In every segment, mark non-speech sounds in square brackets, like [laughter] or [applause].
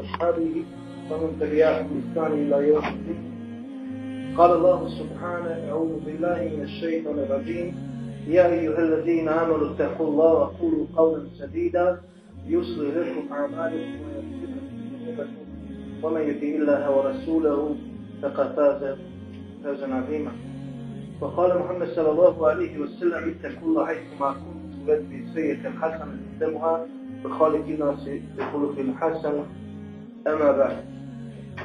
وأصحابه ومن تبعهم بإحسان إلى يوم الدين. قال الله سبحانه أعوذ بالله من الشيطان الرجيم. يا أيها الذين آمنوا اتقوا الله وقولوا قولا سديدا. يصلح لكم أعمالكم ويغفر ذنوبكم. ومن يطع الله ورسوله فقد فاز فوزا عظيما. وقال محمد صلى الله عليه وسلم اتقوا الله حيثما كنتم واتبعوا السيئة الحسنة تتبعها وخالق الناس بخلق حسن. Ema da,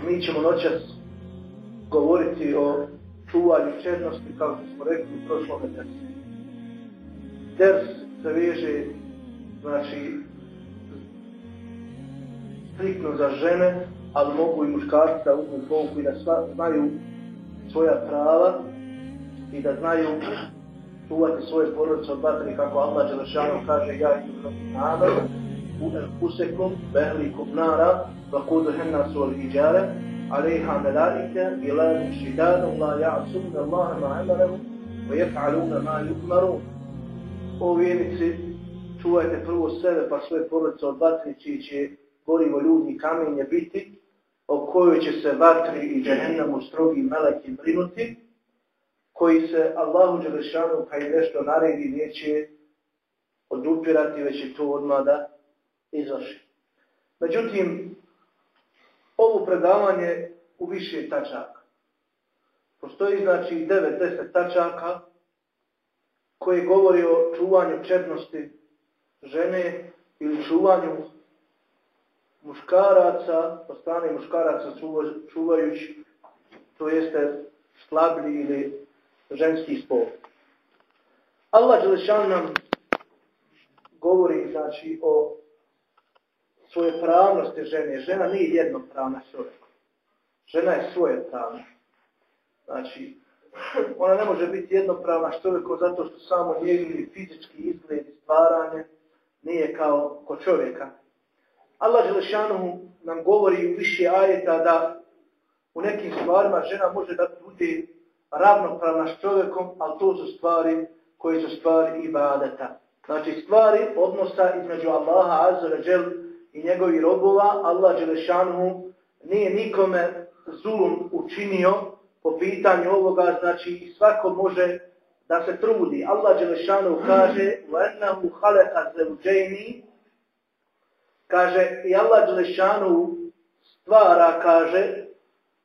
mi ćemo noćas govoriti o čuvanju čednosti, kao što smo rekli u prošlom dersu. Ders se veže, znači, striktno za žene, ali mogu i muškarci da uzmu pouku i da sva, znaju svoja prava i da znaju čuvati svoje porodice od bateri, kako Allah Đelešanu kaže, ja i tu sam nada, u elkusekom, behlikom nara, al hijjare alejha melaike biladu šidadu la ja'suna Allah ma amarahum wa jef'aluna ma yukmarun o vjernici čuvajte prvo sebe pa svoje porodice od vatri čiji će gorivo ljudi kamenje biti o kojoj će se vatri i džehennemu strogi meleki brinuti koji se Allahu Đelešanu kad nešto naredi neće odupirati, već je to odmah da izvrši. Međutim, ovo predavanje u više tačaka. Postoji znači 9-10 tačaka koje govori o čuvanju četnosti žene ili čuvanju muškaraca, od strane muškaraca čuvajući, to jeste slablji ili ženski spol. Allah Đelešan nam govori znači o svoje pravnosti žene. Žena nije jednopravna čovjek. Žena je svoje pravna. Znači, [laughs] ona ne može biti jednopravna čovjeku zato što samo njegov fizički izgled i stvaranje nije kao kod čovjeka. Allah Đelešanu nam govori u više ajeta da u nekim stvarima žena može da bude ravnopravna s čovjekom, ali to su stvari koje su stvari ibadeta. Znači stvari odnosa između Allaha Azza i njegovih robova, Allah Đelešanu nije nikome zulum učinio po pitanju ovoga, znači svako može da se trudi. Allah Đelešanu kaže وَأَنَّهُ خَلَقَ زَوْجَيْنِ Kaže, i Allah Đelešanu stvara, kaže,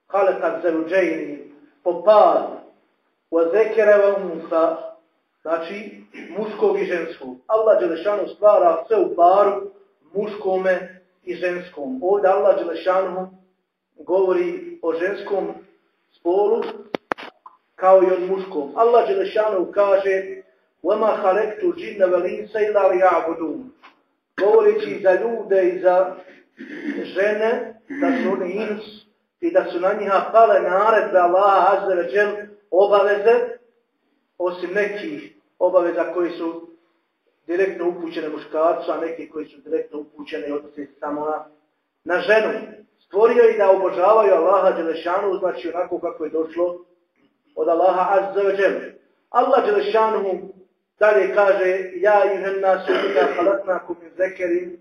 خَلَقَ زَوْجَيْنِ po paru وَذَكَرَ وَمُنْسَ znači muškog i ženskog. Allah Đelešanu stvara sve u paru muškome i ženskom. Ovdje Allah Đelešanu govori o ženskom spolu kao i o muškom. Allah Đelešanu kaže وَمَا خَلَقْتُ جِنَّ وَلِنْسَ إِلَّا لِيَعْبُدُونَ Govoreći za ljude i za žene, da su oni ins i da su na njiha pale naredbe Allaha Azza wa Jal obaveze, osim nekih obaveza koji su direktno upućene muškarcu, a neki koji su direktno upućene i odnosi samo na, na ženu. Stvorio i da obožavaju Allaha Đelešanu, znači onako kako je došlo od Allaha Azza wa Jal. Allah Đelešanu dalje kaže Ja ihen nasu ina halatnakum min zekerin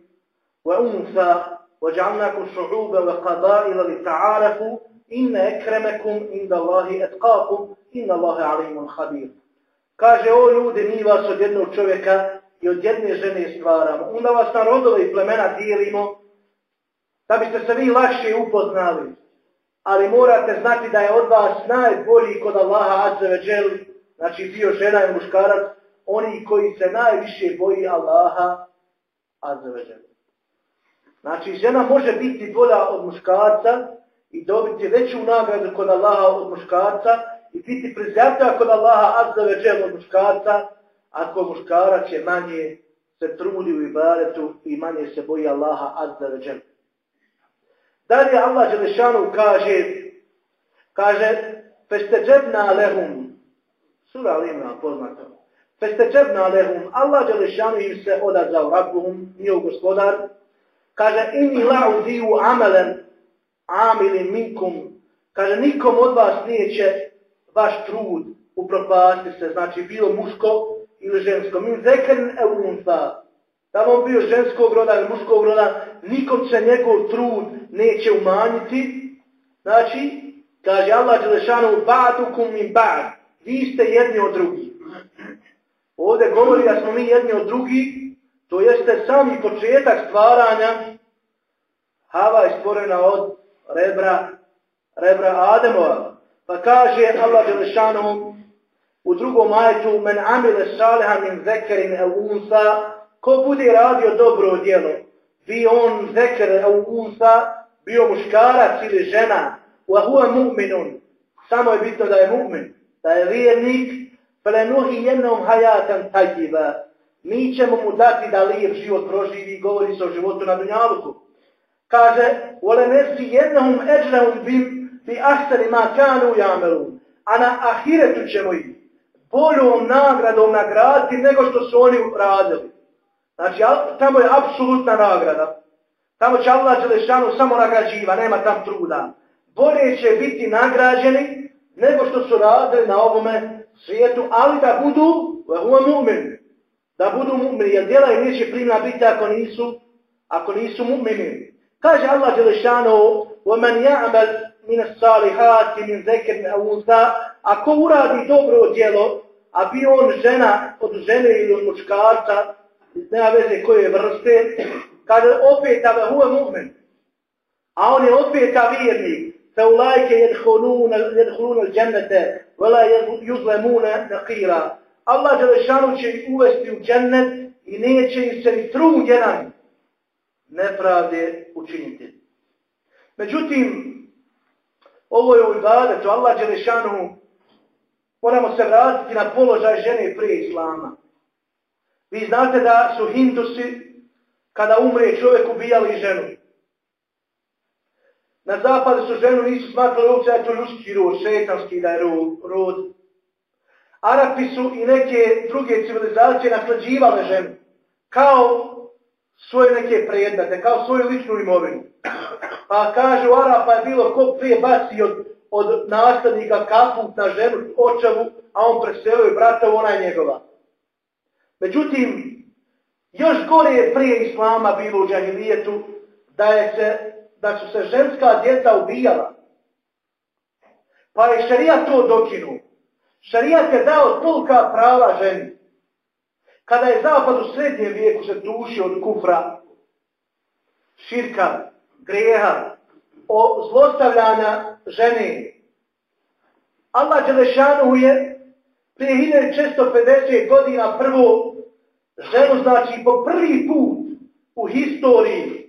wa unfa wa ja'alnakum šu'uba wa qadaila li ta'arafu inna ekremekum inda Allahi etqakum inna Allahe alimun khabir. Kaže, o ljudi, mi vas od jednog čovjeka i od jedne žene stvaramo. Onda vas na rodove i plemena dijelimo, da biste se vi lakše upoznali. Ali morate znati da je od vas najbolji kod Allaha Azza ve Jel, znači bio žena i muškarac, oni koji se najviše boji Allaha Azza ve Jel. Znači, žena može biti bolja od muškarca i dobiti veću nagradu kod Allaha od muškarca, i biti priznata kod Allaha azza ve džel od muškarca, ako muškarac je manje se trudi u ibadetu i manje se boji Allaha azza. Dalje Allah Đelešanu kaže, kaže, festeđebna lehum, sura Limna poznata, festeđebna lehum, Allah Đelešanu im se odazao rabbuhum, njihov gospodar, kaže, inni la'udiju amelen, amilin minkum, kaže, nikom od vas neće vaš trud upropasti se, znači bilo muško ili žensko. Min zekerin eunfa. da on bio ženskog roda ili muškog roda, nikom se njegov trud neće umanjiti. Znači, kaže Allah Đelešanu, ba'dukum min ba'd, vi ste jedni od drugih. Ovdje govori da smo mi jedni od drugih, to jeste sami početak stvaranja. Hava je stvorena od rebra, rebra Ademova. Pa kaže Allah Đelešanu u drugom majetu, men amile saliha min zekerin el unsa, ko bude radio dobro djelo, bio on zeker el unsa, bio muškarac ili žena, wa huwa mu'minun, samo je bitno da je mu'min, da je vjernik, Felenuhi jednom hajatan tajiva. Mi ćemo mu dati da lijep život proživi, govori se o životu na Dunjaluku. Kaže, vole nesi jednom eđrahum bim bi ahsani ma kanu jamelu. A na ahiretu ćemo ih boljom nagradom nagraditi nego što su oni radili. Znači, tamo je apsolutna nagrada. Tamo će Allah Đelešanu samo nagrađiva, nema tam truda. Bolje će biti nagrađeni nego što su radili na ovome svijetu, ali da budu mu'min. Da budu mu'mini, jer djela im neće primna biti ako nisu, ako nisu mu'mini. Kaže Allah Đelešanu, وَمَنْ يَعْمَلْ min salihati min zekrin ausa, ako uradi dobro djelo, a bi on žena od žene ili od muškarca, nema veze koje vrste, kada opet ave huve mu'min, a on je opet vjernik, fe ulajke jedhuluna džennete, vela juzlemune nakira. Allah Želešanu će ih uvesti u džennet i neće im se ni trun jedan nepravde učiniti. Međutim, ovo je u ibadetu. Allah Đelešanu moramo se vratiti na položaj žene prije Islama. Vi znate da su Hindusi kada umre čovjek ubijali ženu. Na zapadu su ženu nisu smatrali uopće da je to ljudski rod, šetanski da je rod. Arapi su i neke druge civilizacije naslađivale ženu kao svoje neke predmete, kao svoju ličnu imovinu. Pa kaže u Arapa je bilo ko prije baci od, od nastavnika kaput na ženu, očavu, a on preselio brata, ona je njegova. Međutim, još gore je prije Islama bilo u džahilijetu da je se da su se ženska djeca ubijala. Pa je šarijat to dokinuo. Šarijat je dao tolika prava ženi. Kada je zapad u srednjem vijeku se tušio od kufra, širka, greha, o zlostavljanja žene. Allah Đelešanu je prije 1650 godina prvo ženu, znači po prvi put u historiji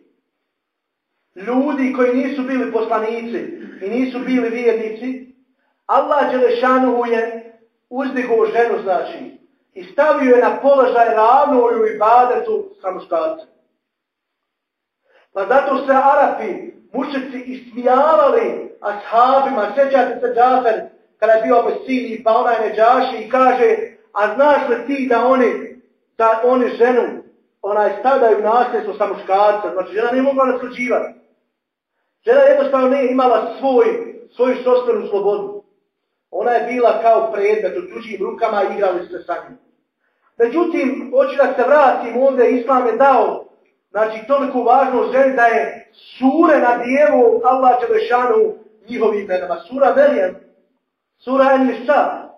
ljudi koji nisu bili poslanici i nisu bili vjernici, Allah Đelešanuhu je uzdigo ženu, znači, i stavio je na položaj ravno i ibadetu sa muškarcem. Pa zato se Arapi, mušici, ismijavali ashabima, sjećate se Džafer, kada je bio Abesini, pa onaj neđaši i kaže, a znaš li ti da oni, da oni ženu, onaj stavljaju nasljedstvo sa muškarcem, znači žena nije mogla nasluđivati. Žena jednostavno nije imala svoj, svoju sostanu slobodu. Ona je bila kao predmet u tuđim rukama i igrali se sa njim. Međutim, hoću da se vratim, ovdje Islam je dao znači, toliko važno ženi da je sure na dijevu Allah Đelešanu njihovim imenama. Sura Merijem, sura Enisa.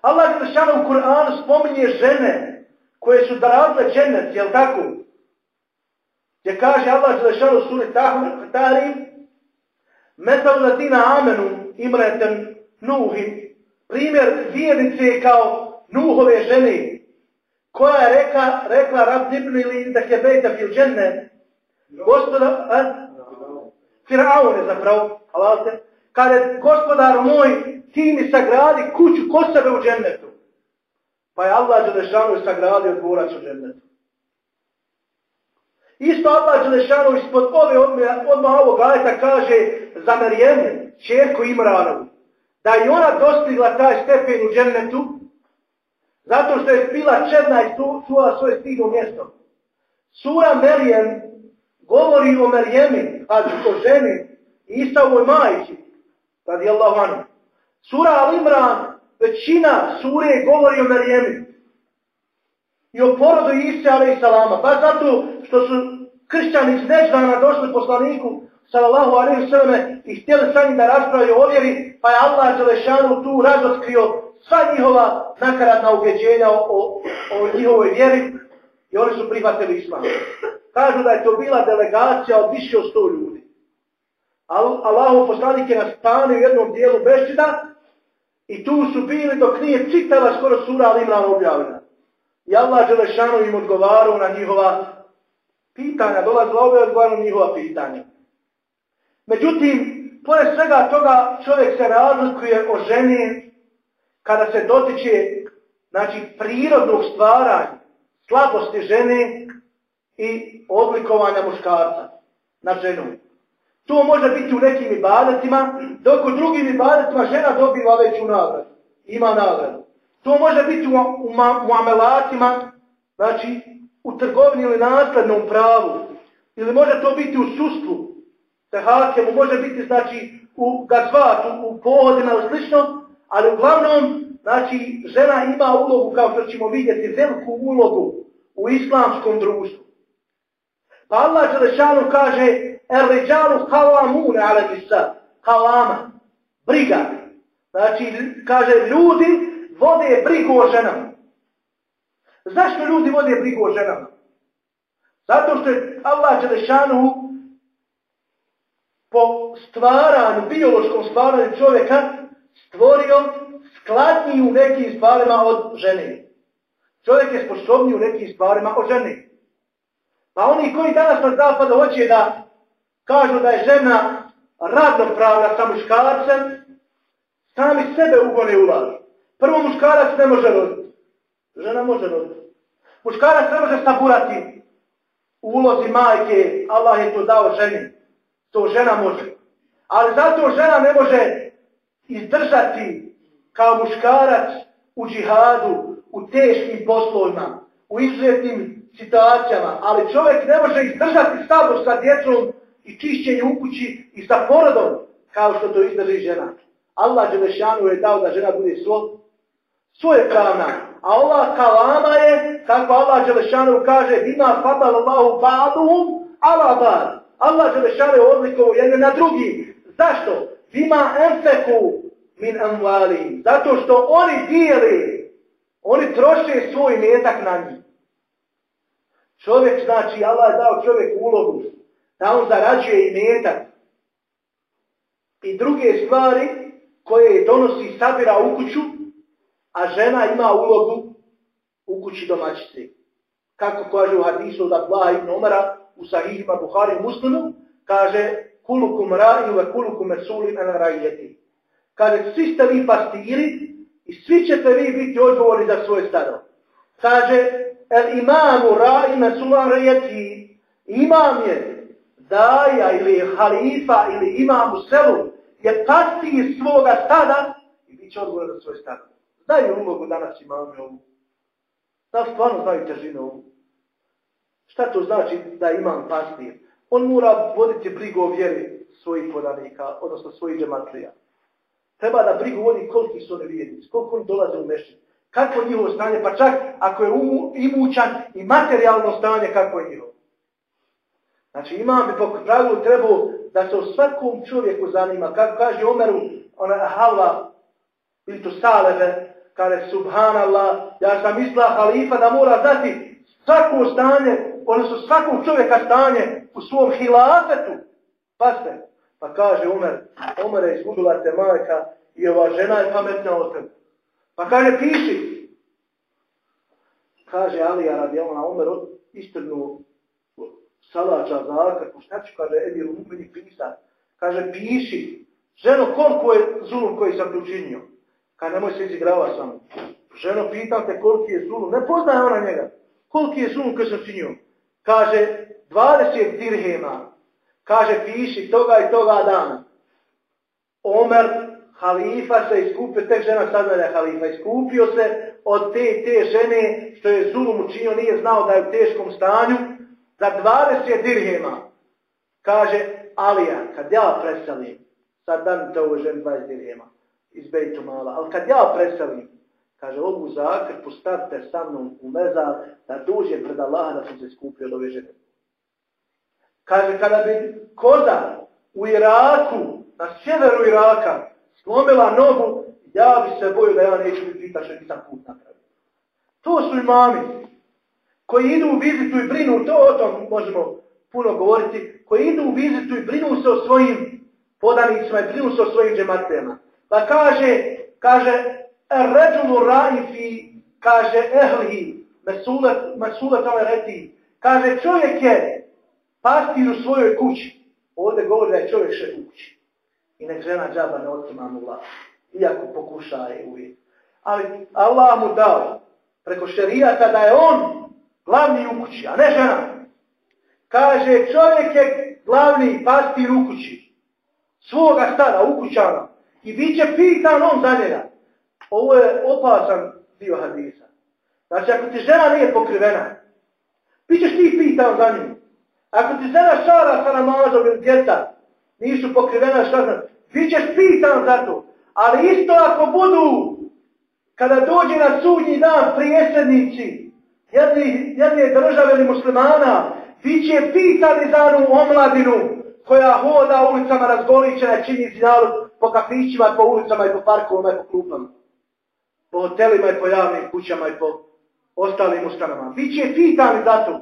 Allah Đelešanu u Kur'anu spominje žene koje su daradile džennet, jel tako? gdje kaže Allah Želešanu suri Tahrim, Metal latina amenu imreten nuhim, primjer vjernice kao nuhove žene, koja je reka, rekla rab nibnu ili da je bejta fil dženne, gospoda, a? Firaun je zapravo, halalite, kaže, gospodar moj, ti mi sagradi kuću kod sebe u džennetu. Pa je Allah Želešanu sagradio dvorac u džennetu. Isto Allah Đelešanu ispod ove odmah ovog ajta kaže za Marijemu, čerku Imranovu, da je ona dostigla taj stepen u džennetu, zato što je bila čedna i čuvala svoje stigno mjesto. Sura Merijem govori o Merijemi, znači o ženi, i ovoj majici, radi Allah vanu. Sura Al-Imran, većina sure govori o Merijemi. i o porodu Ise i salama. Pa zato što su kršćani iz Neždana došli poslaniku sallallahu alaihi sallame i htjeli sa njim da raspravaju o vjeri, pa je Allah Đelešanu tu razotkrio sva njihova nakaradna ubeđenja o, o njihovoj vjeri i oni su prihvatili islam. Kažu da je to bila delegacija od više od sto ljudi. Allahov poslanik je nastane u jednom dijelu Bešćida i tu su bili dok nije čitala skoro sura al Imran objavljena. I Allah Đelešanu im odgovarao na njihova pitanja, dolazila ove odgovarao na njihova pitanja. Međutim, pored svega toga čovjek se razlikuje o ženi kada se dotiče znači, prirodnog stvaranja, slabosti žene i oblikovanja muškarca na ženu. To može biti u nekim ibadetima, dok u drugim ibadetima žena dobiva veću nagradu. Ima nagradu. To može biti u, u, u amelatima, znači u trgovini ili naslednom pravu. Ili može to biti u sustvu, te hakemu, može biti znači u gazvatu, u pohodima ili slično, ali uglavnom, znači, žena ima ulogu, kao što ćemo vidjeti, veliku ulogu u islamskom društvu. Pa Allah Đelešanu kaže, er ređalu kalamune ale nisa, kalama, briga. Znači, kaže, ljudi vode brigu o ženama. Zašto ljudi vode brigu o ženama? Zato što je Allah Đelešanu po stvaranju, biološkom stvaranju čovjeka stvorio skladniji u nekim stvarima od žene. Čovjek je sposobniji u nekim stvarima od žene. Pa oni koji danas na zapadu hoće da kažu da je žena ravnopravna sa muškarcem, sami sebe ugone ulažu. Prvo muškarac ne može roditi. Žena može roditi. Muškarac ne može saburati u ulozi majke, Allah je to dao ženi. To žena može. Ali zato žena ne može izdržati kao muškarac u džihadu, u teškim poslovima, u izuzetnim situacijama, ali čovjek ne može izdržati sabor sa djecom i čišćenje u kući i sa porodom, kao što to izdrži žena. Allah Đelešanu je dao da žena bude svo, svoje pravna. A ova kalama je, kako Allah Đelešanu kaže, bima fatal Allahu ba'duhum ala ba'd. Allah Đelešanu je jedne na drugi. Zašto? Bima enfeku min amvali. Zato što oni dijeli, oni troše svoj metak na njih. Čovjek, znači, Allah je dao čovjek ulogu da on zarađuje i metak i druge stvari koje donosi sabira u kuću, a žena ima ulogu u kući domaćice. Kako kaže u hadisu od Ablaha ibn Umara u sahihima Buhari muslimu, kaže kulukum ra'iju ve kulukum mesulim en ra'ijeti. Kaže, svi ste vi pastiri i svi ćete vi biti odgovorni za svoje staro. Kaže, el imamu ra'iju mesulim ra'ijeti. Imam je daja ili halifa ili imam u selu je pasti svoga stada i bit će odgovoran za svoj stada. Znaju ulogu danas imam ovu. Da stvarno znaju težinu ovu. Šta to znači da imam pastir? On mora voditi brigu o vjeri svojih podanika, odnosno svojih džematlija. Treba da brigu vodi koliki su oni vjernici, koliko oni dolaze u mešćin, kako je njihovo stanje, pa čak ako je imućan i materijalno stanje, kako je njihovo. Znači imam bi po pravilu trebao da se o svakom čovjeku zanima. Kako kaže Omeru, ona halva, ili to saleve, kaže subhanallah, ja sam mislila halifa da mora znati svako stanje, odnosno svakog čovjeka stanje u svom hilafetu. Paste, pa kaže Omer, Omer je izgubila te majka i ova žena je pametna od tebe. Pa kaže, piši. Kaže Alija radi ona Omer istrnu salača, zaka, šta ću, kaže, Emir Umeni pisat. Kaže, piši, ženo, koliko je zulum koji sam ti učinio? Kaže, nemoj se izigrava samo. Ženo, pitam te koliko je zulum. Ne poznaje ona njega. Koliki je zulum koji sam učinio? Kaže, 20 dirhema. Kaže, piši toga i toga dana. Omer, halifa se iskupio, tek žena da je halifa, iskupio se od te te žene što je zulum učinio, nije znao da je u teškom stanju, za 20 dirhema, kaže Alija, kad ja preselim, sad dan te ovo žen 20 dirhema iz Bejtu Mala, ali kad ja preselim, Kaže, ovu zakrpu stavite sa mnom u mezar da dođe pred Allaha da sam se skupio od ove žene. Kaže, kada bi koza u Iraku, na sjeveru Iraka, slomila nogu, ja bi se bojio da ja neću biti pita nisam put napravio. To su imami koji idu u vizitu i brinu, to o tom možemo puno govoriti, koji idu u vizitu i brinu se o svojim podanicima i brinu se o svojim džematema. Pa kaže, kaže, ređulu raifi, kaže, ehlihi, mesulet tome reti, kaže, čovjek je pastir u svojoj kući. Ovdje govori da je čovjek še u kući. I nek žena džaba ne otima mu vlast. Iako pokuša je uvijek. Ali Allah mu dao preko šerijata da je on glavni u kući, a ne žena. Kaže, čovjek je glavni pastir u kući. Svoga stada, u kućana. I bit će pitan on za njega. Ovo je opasan dio hadisa. Znači, ako ti žena nije pokrivena, bit ćeš ti pitan za njim. Ako ti žena šara sa namazom ili djeca, nisu pokrivena šta bit ćeš pitan za to. Ali isto ako budu, kada dođe na sudnji dan prijesednici, jedni, jedne države ili muslimana, bit će pitani za onu omladinu koja hoda ulicama razgoličena čini zinalu po kafićima, po ulicama i po parkovima i po klupama. Po hotelima i po javnim kućama i po ostalim ustanama. Biće pitani za to.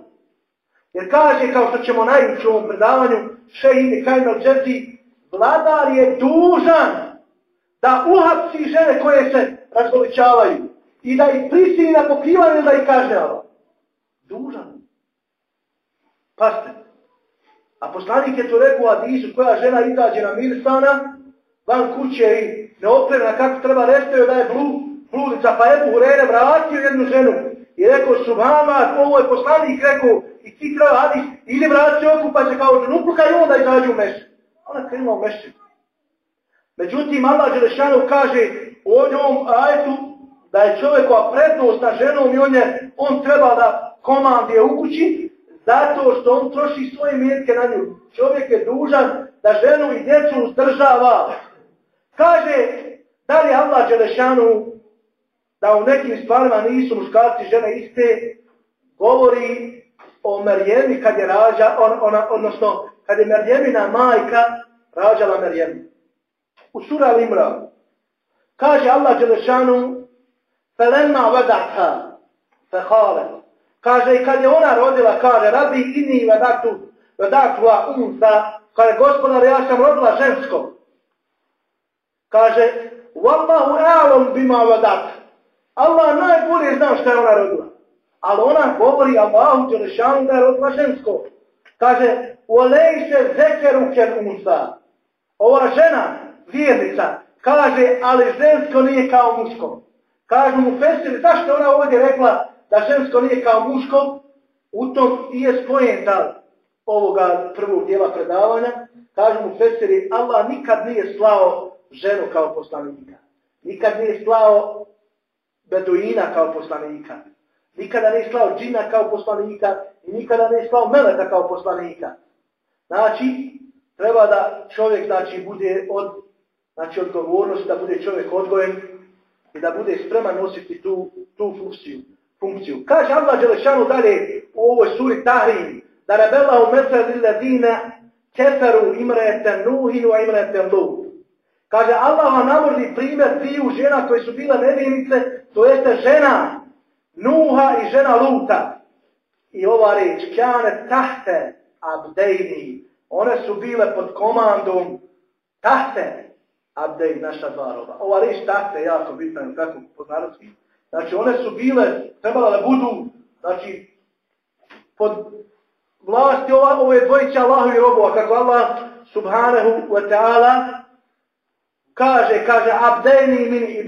Jer kaže, kao što ćemo najući u ovom predavanju, Šehin Kajmel Džezi, vladar je dužan da uhapsi žene koje se razgoličavaju i da ih prisili na pokrivanje da ih kažnjava. Dužan. Paste. A poslanik je to rekao Adisu, koja žena izađe na mirsana, van kuće i neopremna kako treba restio da je blu, bludica, pa Ebu Hurere vratio jednu ženu i rekao Subhanallah, ovo je poslanik rekao i ti treba hadis, ili vrati okupa se kao ženu, upluka i onda izađe u mešću. Ona krenula u mešću. Međutim, Allah Đelešanu kaže ovdje ovom ajetu da je čovjekova prednost na ženom i on, je, on treba da komandije u kući zato što on troši svoje mjetke na nju. Čovjek je dužan da ženu i djecu uzdržava. Kaže, da li Allah Đelešanu da u nekim stvarima nisu muškarci žene iste, govori o Merjemi kad je rađa, on, ona, odnosno kad je Merjemina majka rađala Merjemi. U sura Limra kaže Allah Đelešanu فَلَمَّا وَدَعْتَا فَحَالَ Kaže i kad je ona rodila, kaže Rabi ini vedatu, vedatu a unsa, kaže gospodar ja sam rodila žensko. Kaže Wallahu a'lam bima vedat. Allah najbolje zna šta je ona rodila. Ali ona govori Allahu Đelešanu da je rodila žensko. Kaže, se zekeru ken unsa. Ova žena, vjernica, kaže, ali žensko nije kao muško. Kažu mu Fesiri, zašto ona ovdje rekla da žensko nije kao muško? U tom i je spojenta ovoga prvog dijela predavanja. Kažu mu Fesiri, Allah nikad nije slao ženu kao poslanika. Nikad nije slao Beduina kao poslanika. Nikada nije slao džina kao poslanika i nikada nije slao meleta kao poslanika. Znači, treba da čovjek znači, bude od znači, odgovornosti, da bude čovjek odgojen i da bude spreman nositi tu, tu funkciju. funkciju. Kaže Allah Đelešanu dalje u ovoj suri Tahrim, da rebela u mesel ladina keferu imrete nuhinu a imrete lut. Kaže Allah vam namrli primjer dviju žena koje su bile nevinice, to jeste žena Nuha i žena Luta. I ova reč, kjane tahte abdejni, one su bile pod komandom tahte abdej, naša dva roba. Ova reč tahte je jako bitna, kako po narodski. Znači one su bile, trebala da budu, znači, pod vlasti ova, ove dvojice Allahovi robova, kako Allah subhanahu wa ta'ala kaže, kaže, abdejni min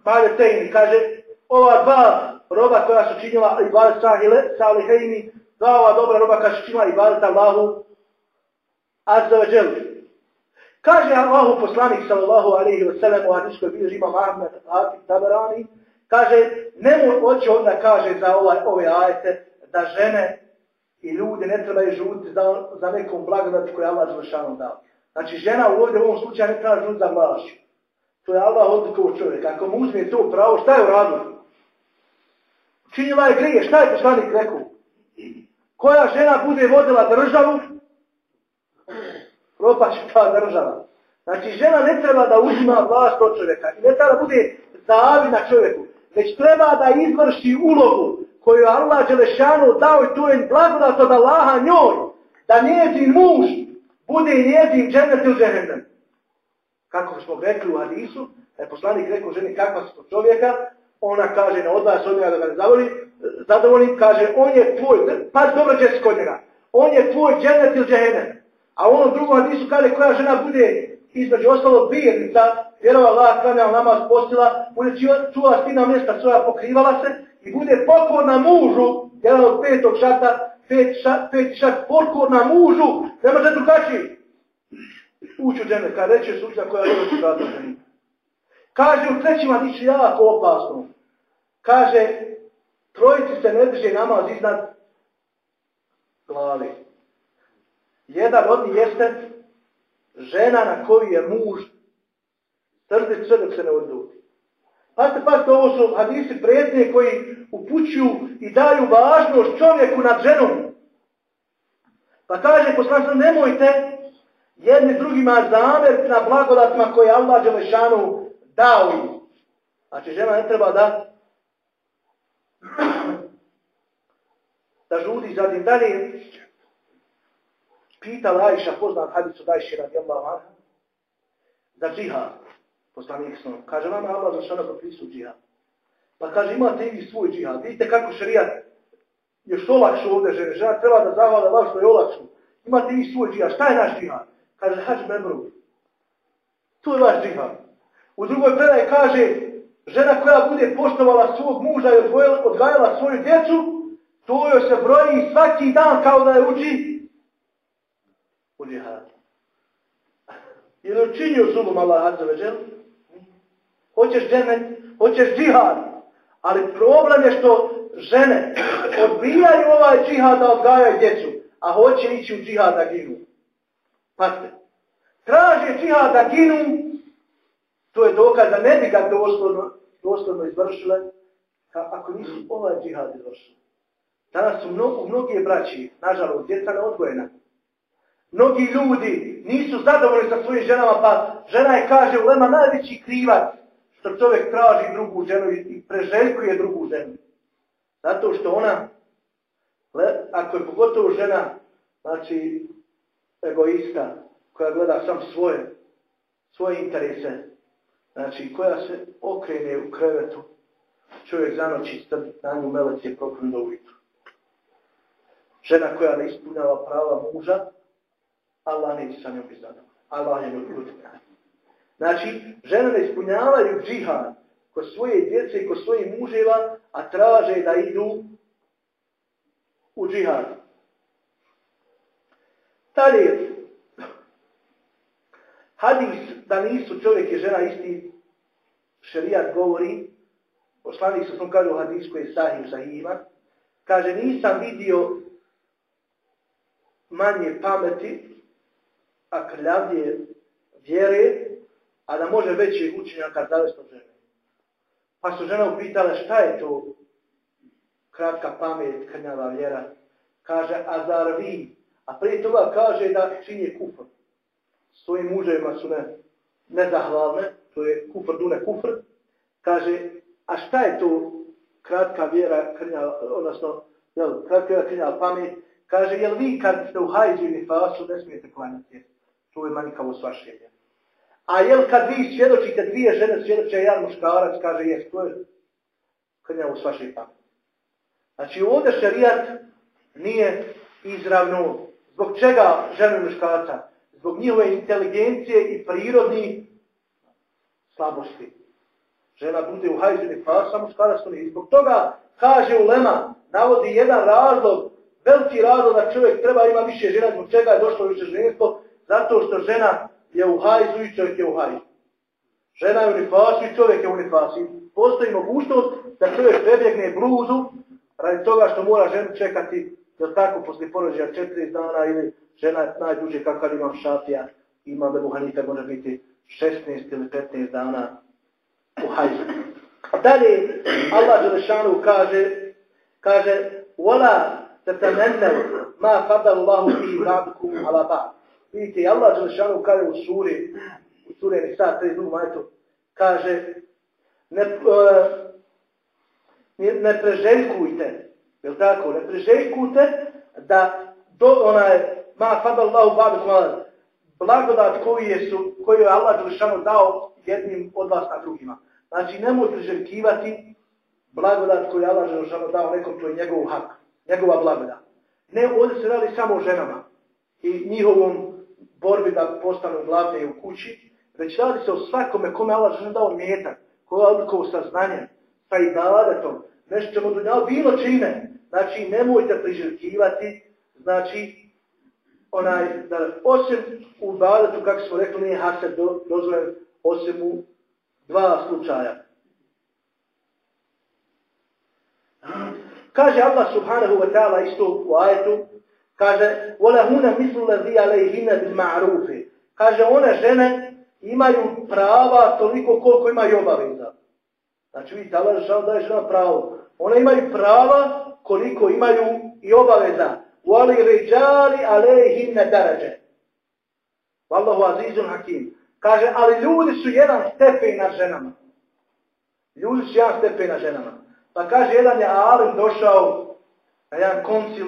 ibadetejni, kaže, ova dva roba koja su činila ibadet salihejni, dva ova dobra roba koja su činila ibadet Allahu azza wa jel. Kaže Allahu poslanik sallallahu alaihi wa sallam u hadiskoj bilježi imam Ahmed Hatim Tabarani, kaže, nemo hoće onda kaže za ovaj, ove ajete da žene i ljudi ne trebaju žuti za, za nekom blagodati koju Allah Želešanu dao. Znači žena u ovdje u ovom slučaju ne treba žuti za vlašću. To je Allah odlikovao čovjek. Ako mu uzme to pravo, šta je uradio? Činila je grije, šta je poslanik rekao? Koja žena bude vodila državu, propaće ta država. Znači, žena ne treba da uzima vlast od čovjeka. Ne treba da bude zavi na čovjeku. Već treba da izvrši ulogu koju Allah Đelešanu dao i to je blagodat od Allaha njoj. Da njezin muž bude njezin dženet ili dženetem. Kako smo rekli u hadisu, da je poslanik rekao ženi kakva su čovjeka, ona kaže ne odlaš od njega da ga ne zavoli, zadovoljim, kaže on je tvoj, pa dobro će kod njega, on je tvoj dženet ili. A u onom drugom hadisu kaže koja žena bude između ostalo bijernica, vjerova Allah klanjala namaz postila, bude čuvala stina mjesta svoja, pokrivala se i bude pokorna mužu, jedan od petog šata, pet, šat, pet šat, pokorna mužu, ne može drugačiji. Ući u džene, kada reće sučna koja je šata Kaže u trećima niče jako opasno. Kaže, trojici se ne drže namaz iznad glavi. Jedan od njih jeste žena na koju je muž trdi sve dok se ne odluti. Pazite, pazite, ovo su hadisi prijetnije koji upućuju i daju važnost čovjeku nad ženom. Pa kaže poslanstvo, nemojte jedni drugima zamer na blagodatima koje Allah Đelešanu dao im. Znači, žena ne treba da da žudi zadim dalje pitala Ajša poznat hadisu Dajši radijallahu anha za džihad. Poslanik sam. Kaže vam Allah šana propisu džihad. Pa kaže imate i svoj džihad. Vidite kako šarijat još olakšu ovdje žene. Žena treba da zahvala Allah što je olakšu. Imate i svoj džihad. Šta je naš džihad? Kaže hađ memru. To je vaš džihad. U drugoj predaj kaže žena koja bude poštovala svog muža i odgajala svoju djecu, to joj se broji svaki dan kao da je uči u džihadu. Je li učinio zulum Allah Azza? Hoćeš dženet, hoćeš džihad. Ali problem je što žene odbijaju ovaj džihad da odgajaju djecu, a hoće ići u džihad da ginu. Pazite, traže džihad da ginu, to je dokaz da ne bi ga doslovno, doslovno izvršile, ako nisu ovaj džihad izvršili. Danas su mnogo, mnogi braći, nažalost, djeca neodgojena. Mnogi ljudi nisu zadovoljni sa svojim ženama, pa žena je kaže u lema najveći krivac što čovjek traži drugu ženu i preželjkuje drugu ženu. Zato što ona, ako je pogotovo žena, znači egoista, koja gleda sam svoje, svoje interese, znači koja se okrene u krevetu, čovjek zanoći strdi na nju melec je prokljen do ujutru. Žena koja ne ispunjava prava muža, Allah neće sa njom biti. Allah je protiv Znači, žene ne ispunjavaju džihad kod svoje djece i kod svojih muževa, a traže da idu u džihad. Dalje, hadis da nisu čovjek i žena isti šerijat govori, poslanik se sam kaže u hadis koji je sahim kaže nisam vidio manje pameti a krljavlje vjere, a da može veći učenjaka zavesti od žene. Pa su žena upitala šta je to kratka pamet, krnjava vjera. Kaže, a zar vi? A prije toga kaže da čini kufr. Svojim muževima su ne, nezahvalne, to je kufr, dune kufr. Kaže, a šta je to kratka vjera, krnjava, odnosno, jel, kratka vjera, krnjava pamet? Kaže, jel vi kad ste u hajđu i fasu ne smijete klanjati? to je manjkavo s vaše A jel kad vi svjedočite dvije žene, svjedoče jedan muškarac, kaže jes, to je krnjavo s vaše pameti. Znači ovdje šarijat nije izravno. Zbog čega žene muškarca? Zbog njihove inteligencije i prirodni slabosti. Žena bude u hajzini fasa, muškarac to nije. Zbog toga kaže u Lema, navodi jedan razlog, veliki razlog da čovjek treba ima više žena, zbog čega je došlo više ženstvo, zato što žena je u hajzu i čovjek je u hajzu. Žena je u nifasu i čovjek je u nifasu. Postoji mogućnost da čovjek prebjegne bluzu radi toga što mora ženu čekati da tako posle porođaja 40 dana ili žena najduže kakav imam šafija, ima da buhanita može biti 16 ili 15 dana u hajzu. Dalje Allah Đelešanu kaže, kaže, Vola تتمنوا ما فضل الله به بعضكم على بعض. Vidite, Allah Đelešanu kaže u suri, u suri Nisa, 32 majtu, kaže, ne, uh, ne preželjkujte, jel tako, ne preželjkujte da do onaj, ma fadal Allahu ba'du blagodat koju je, su, koju je Allah Đelešanu dao jednim od vas na drugima. Znači, nemoj priželjkivati blagodat koju je Allah Đelešanu dao nekom, to je njegov hak, njegova blagodat. Ne, ovdje se radi samo o ženama i njihovom borbi da postanu glavne u kući, već radi se o svakome kome Allah žena dao mjetak, koja je odlikovo sa znanjem, sa ibadetom, nešto ćemo dunjao bilo čime. Znači, nemojte priželjkivati, znači, onaj, da, osim u ibadetu, kako smo rekli, nije hased do, dozvojen, osim u dva slučaja. Kaže Allah subhanahu wa ta'ala isto u ajetu, kaže, وَلَهُنَ مِثُلُ لَذِي عَلَيْهِنَ بِالْمَعْرُوفِ Kaže, one žene imaju prava toliko koliko imaju obaveza. Znači, vidite, Allah žao daje žena pravo. Ona imaju prava koliko imaju i obaveza. Wali ređali alejhinne darađe. Wallahu azizun hakim. Kaže, ali ljudi su jedan stepen na ženama. Ljudi su jedan stepen na ženama. Pa kaže, jedan je Alim došao na jedan koncil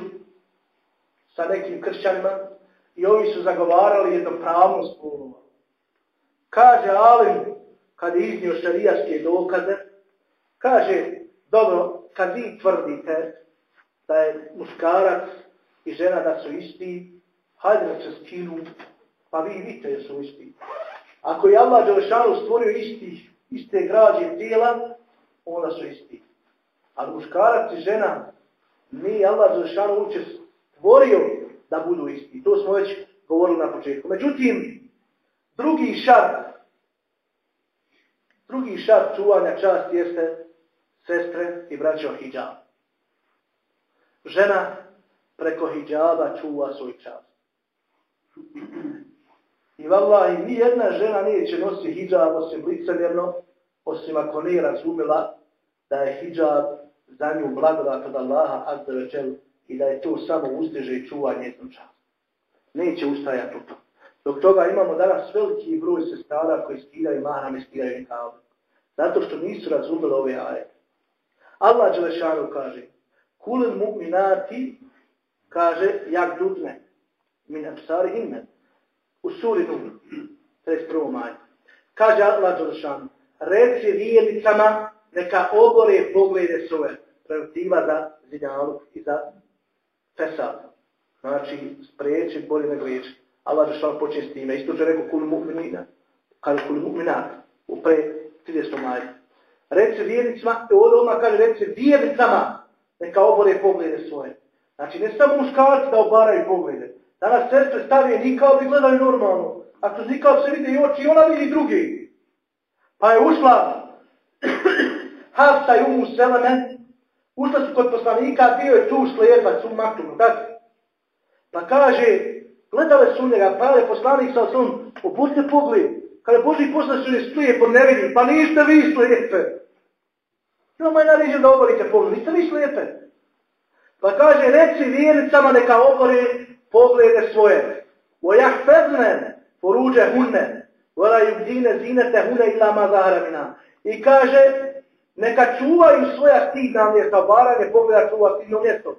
sa nekim kršćanima i ovi su zagovarali jednopravnost spolova. Kaže Alim, kad je iznio šarijatske dokaze, kaže, dobro, kad vi tvrdite da je muškarac i žena da su isti, hajde da se skinu, pa vi vidite da su isti. Ako je Allah Đelešanu stvorio isti, iste građe tijela, onda su isti. Ali muškarac i žena nije Allah Đelešanu uče stvorio da budu isti. To smo već govorili na početku. Međutim, drugi šart, drugi šart čuvanja časti jeste sestre i braćo hijab. Žena preko hijaba čuva svoj čast. I vallahi, ni jedna žena neće nositi hijab osim licemjerno, osim ako nije razumila da je hijab za nju blagodat od Allaha azza jel, i da je to samo uzdiže i čuva njeznu čast. Neće ustajati u to. Dok toga imamo danas veliki broj sestara koji skidaju mahram i skidaju nikavu. Zato što nisu razumeli ove ajete. Allah Đelešanu kaže Kulin mu'minati kaže jak dudne min apsari inne u suri Nuh 31. maj. Kaže Allah Đelešanu reci vijelicama neka obore poglede svoje preventiva za zinjalu i za fesad. Znači, spriječi bolje nego liječi. Allah je šal početi s time. Isto će rekao kul mu'minina. Kaže kul mu'minat. U pre 30. maja. Reci vjernicima, ovdje odmah kaže, reci vjernicama, neka obore poglede svoje. Znači, ne samo muškarci da obaraju poglede. Danas sestre stavije nikao i gledaju normalno. A kroz nikao se vidi i oči, i ona vidi drugi. Pa je ušla [clears throat] Hafsa i Umu Seleme, ušla su kod poslanika, bio je tu slijepac u Maktumu, tako? Pa kaže, gledale su njega, pa je poslanik sa osom, obuste pogled, kada Boži posla su je slijepo, ne vidim, pa niste vi slijepe. Ima je naređen da oborite pogled, niste vi slijepe. Pa kaže, reci vjericama neka obore poglede svoje. O jahfezne, poruđe hunne, vora jubdine zinete hune ilama zaharamina. I kaže, neka čuvaju svoja stidna mjesta, varanje pogleda čuva stidno mjesto.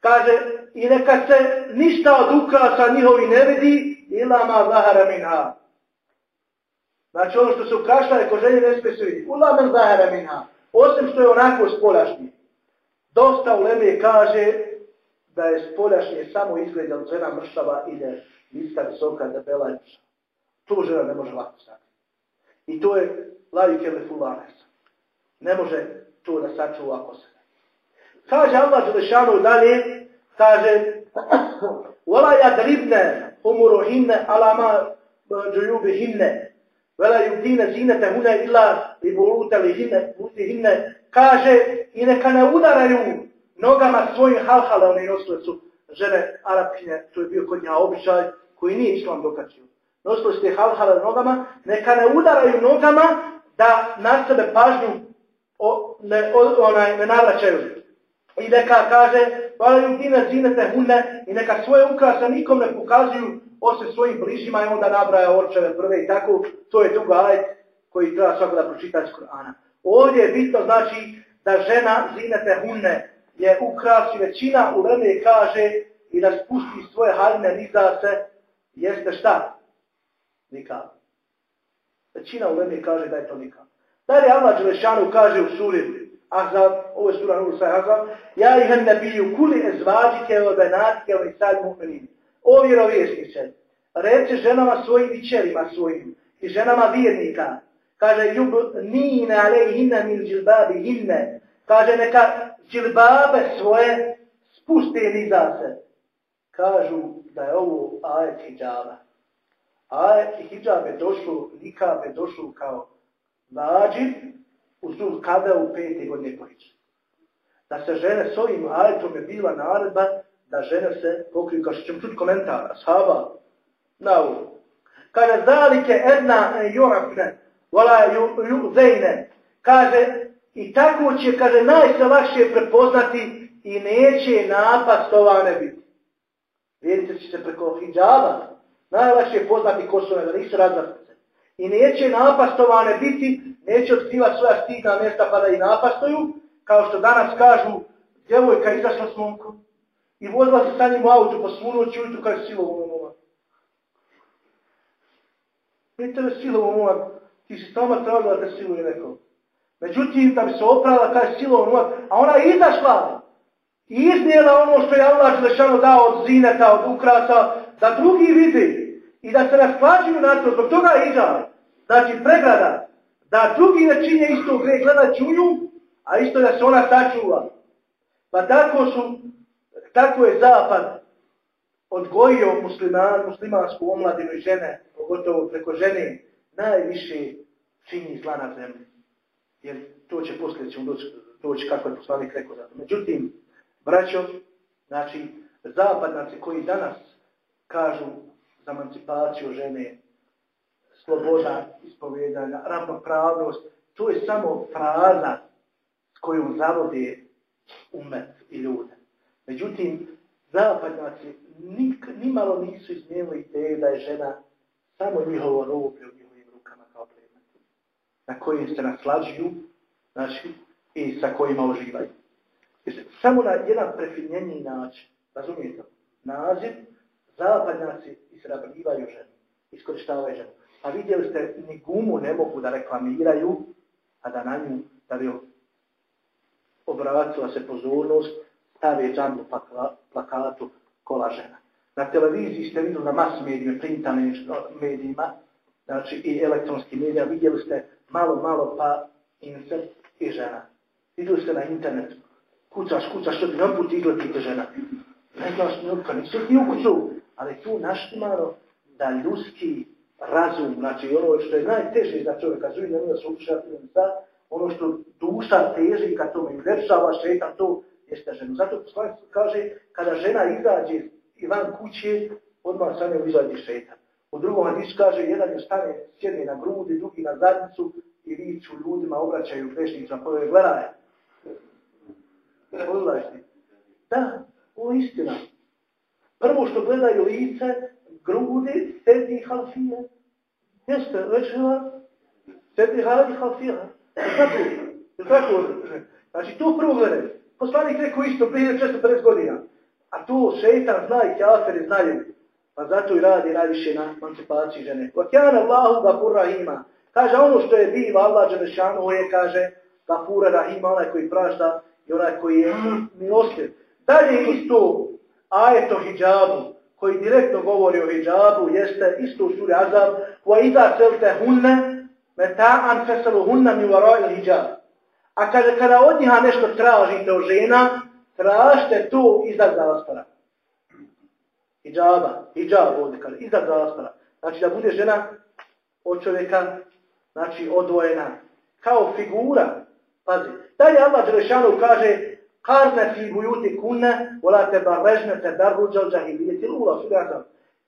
Kaže, i neka se ništa od ukrasa njihovi ne vidi, ilama zahara minha. Znači ono što se ukrašla je ko želje ne smije se vidi. Ulamen zahara minha. Osim što je onako spoljašnji. Dosta u Leme kaže da je spoljašnje samo izgled od žena mršava i da visoka, i mršava. Tu žena ne može lako stati. I to je lajike lefulanes. Ne može to da sačuva oko sebe. Kaže Allah Đelešanu dalje, kaže Vala jadribne umuruhinne alama džujubihinne Vela yubdine zinete hune illa i boluteli hinne, hinne, kaže i neka ne udaraju nogama svojim halhalom i nosile su žene Arapkinje, to je bio kod nja običaj koji nije islam dokačio. nosili ste halhale nogama, neka ne udaraju nogama da na sebe pažnju o, ne, o, onaj, ne navraćaju. I neka kaže, hvala ljudine zinete hunne i neka svoje ukrasa nikom ne pokazuju osim svojim bližima i onda nabraja očeve prve i tako, to je druga ajet koji treba svako da pročita iz Korana. Ovdje je bitno znači da žena zinete hunne je ukrasi većina u vreme kaže i da spusti svoje haljne niza se, jeste šta? Nikad. Većina u vreme kaže da je to nikad. Dalje Allah Đelešanu kaže u suri Ahzab, ovo je sura Nur Ahzab, ja ih ne biju kuli ezvađike o benatike o nisal mu'minin. O vjerovjesnice, reci ženama svojim i čerima svojim i ženama vjernika, kaže jub nine alejhinne min džilbabi hinne, kaže neka džilbabe svoje spuste niza se. Kažu da je ovo ajet hijjaba. Ajet hijjab je došlo, nikab je došlo kao vađib u zul kada u peti godine pohiđa. Da se žene s ovim ajetom je bila naredba da žene se pokriju, kao što ćemo čuti komentar, sahaba, na ovu. Kaže, zalike edna e jorafne, vola kaže, i tako će, kaže, najslakše prepoznati i neće napast ova ne biti. Vjerite će se preko hijjaba, najlakše poznati ko su da nisu razvrstice. I neće napastovane biti, neće otkrivati svoja stidna mjesta pa da i napastuju, kao što danas kažu, djevojka, izašla s momkom, i vozila se sa njim u autu po svu noć ujutru kao silovo momak. Ne tebe silovo ti si sama tražila da siluje neko. Međutim, da bi se oprala kao silovo momak, a ona je izašla i iznijela ono što je Allah Želešano dao od zineta, od ukrasa, da drugi vidi i da se rasklađuju na to, zbog toga je iđa. Znači, pregrada, da drugi ne činje isto gre, gledat nju, a isto da se ona sačuva. Pa tako su, tako je zapad odgojio musliman, muslimansku omladinu i žene, pogotovo preko žene, najviše čini zla na zemlji. Jer to će poslije ćemo doći, doći kako je poslanik rekao za to. Međutim, braćo, znači, zapadnaci koji danas kažu za emancipaciju žene, sloboda ispovjedanja, ravnopravnost, to je samo fraza s kojom zavode umet i ljude. Međutim, zapadnjaci nik, nimalo nisu izmijenili ideje da je žena samo njihovo rublje u njihovim rukama kao predmet. Na kojim se naslađuju znači, i sa kojima uživaju. Samo na jedan prefinjeniji način, razumijete, naziv, zapadnjaci izrabljivaju ženu, iskoristavaju ženu. A vidjeli ste, ni gumu ne mogu da reklamiraju, a da na nju, da bi obracila se pozornost, stave džambu plakatu kola žena. Na televiziji ste vidjeli na mas medijima, printanim medijima, znači i elektronskim medijima, vidjeli ste malo, malo pa insert i žena. Vidjeli ste na internetu, kucaš, kucaš, što ti ne put izgledite žena. Ne znaš njuka, nisu ti u kuću, ali tu naštimano da ljudski razum, znači ono što je najteže za čovjeka, zuj ne može slušati sa, ono što duša teži kad to mi lepšava šetan, to jeste ženu. Zato poslanik kaže, kada žena izađe van kuće, odmah sa njom izađe šetan. U drugom hadisu kaže, jedan je stane, sjedne na grudi, drugi na zadnicu i viću ljudima, obraćaju grešnicama, pa je gledaj. Pogledaš ti. Da, ovo je istina. Prvo što gledaju lice, grudi, sedi halfije. Jeste, već ima, sedi hali halfija. Tako, tako. Znači, to prvo gledaju. Poslanik rekao isto prije 650 godina. A to šeitan zna i kjaferi znaju. Pa zato i radi najviše na emancipaciji žene. Vakjana Allahu gafur. Kaže ono što je diva Allah Đelešanu je, kaže, gafura rahima, onaj koji prašta i onaj koji je milostiv. Dalje isto ajeto hijabu, koji direktno govori o hijabu, jeste isto u suri Azab, wa iza selte hunne, meta'an fesalu hunna mi varoj hijab. A kaže, kada od njiha nešto tražite od žena, tražite to iza zastara. Hijaba, hijab ovdje kaže, iza zastara. Znači da bude žena od čovjeka, znači odvojena, kao figura. Pazi, dalje Allah Đelešanu kaže, Karne fi bujuti kunne, vola te barrežne te darruđa.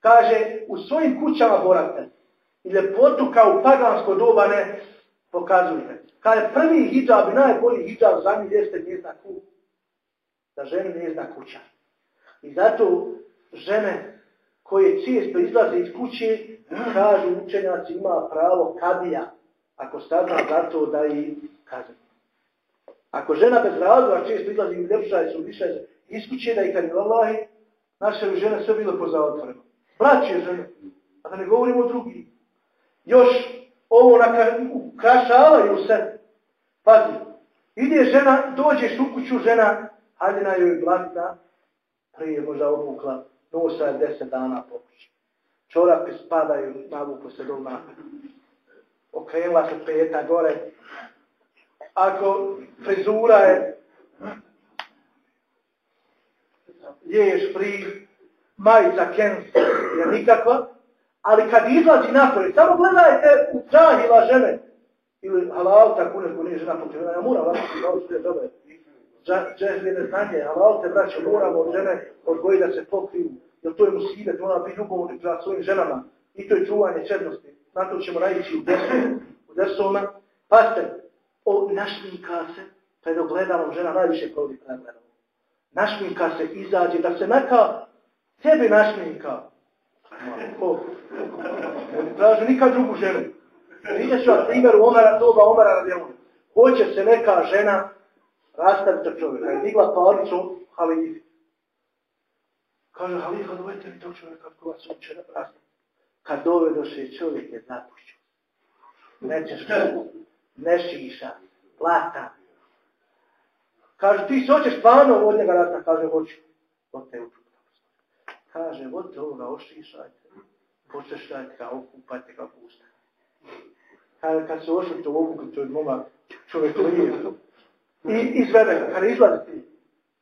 Kaže, u svojim kućama boravite. I ljepotu kao pagansko doba ne pokazujte. Kaže, prvi hijab i najbolji hijab za njih jeste njezna kuća. Da ženi njezna kuća. I zato žene koje često izlaze iz kuće, kažu učenjaci ima pravo kadija, ako stazna za to da i kazni. Ako žena bez razloga često izlazi i ljepša su više iz kuće da i kad je Allahi, naše žene sve bilo pozaotvoreno. Braće žene, a da ne govorimo o drugim. Još ovo ukrašavaju se. Pazi, ide žena, dođeš u kuću žena, hajde na joj blatna, prije možda obukla, nosa je deset dana pokući. Čorapi spadaju, navuku se doma. Okrenula se peta gore. Ako frizura je liješ pri majica Kens je nikakva, ali kad izlazi napolje, samo gledajte u džahila žene, ili halal, tako neko nije žena pokrivena, ja moram vas da je dobe. Džahile znanje, halal te braće, moramo od žene odgoji da se pokriju, jer to je musivet, mora biti ljubovom za svojim ženama, i to je čuvanje čednosti. Na to ćemo naći u desu, u desovima. Pazite, o, našminka se, pred ogledalom žena najviše provodi pred ogledalom. Našminka se izađe, da se neka tebe našminka. Ne traži nikad drugu ženu. Vidjet ću vam primjer u Omara, toga Omara radijalom. Hoće se neka žena rastaviti od čovjeka. Je digla palicu halifi. Kaže, halifa, dovajte mi tog čovjeka koja se uče rastaviti. Kad dovedoše čovjek je zapušćen. Nećeš ne šiša, plata. Kaže, ti se hoćeš stvarno od njega rasta? Kaže, hoću. Od te uču. Kaže, od toga ošišajte. Počešajte ga, okupajte ga, pusta. Kaže, kad se ošli to obuku, to je čovjek lije. I izvede ga, kada izlazi ti.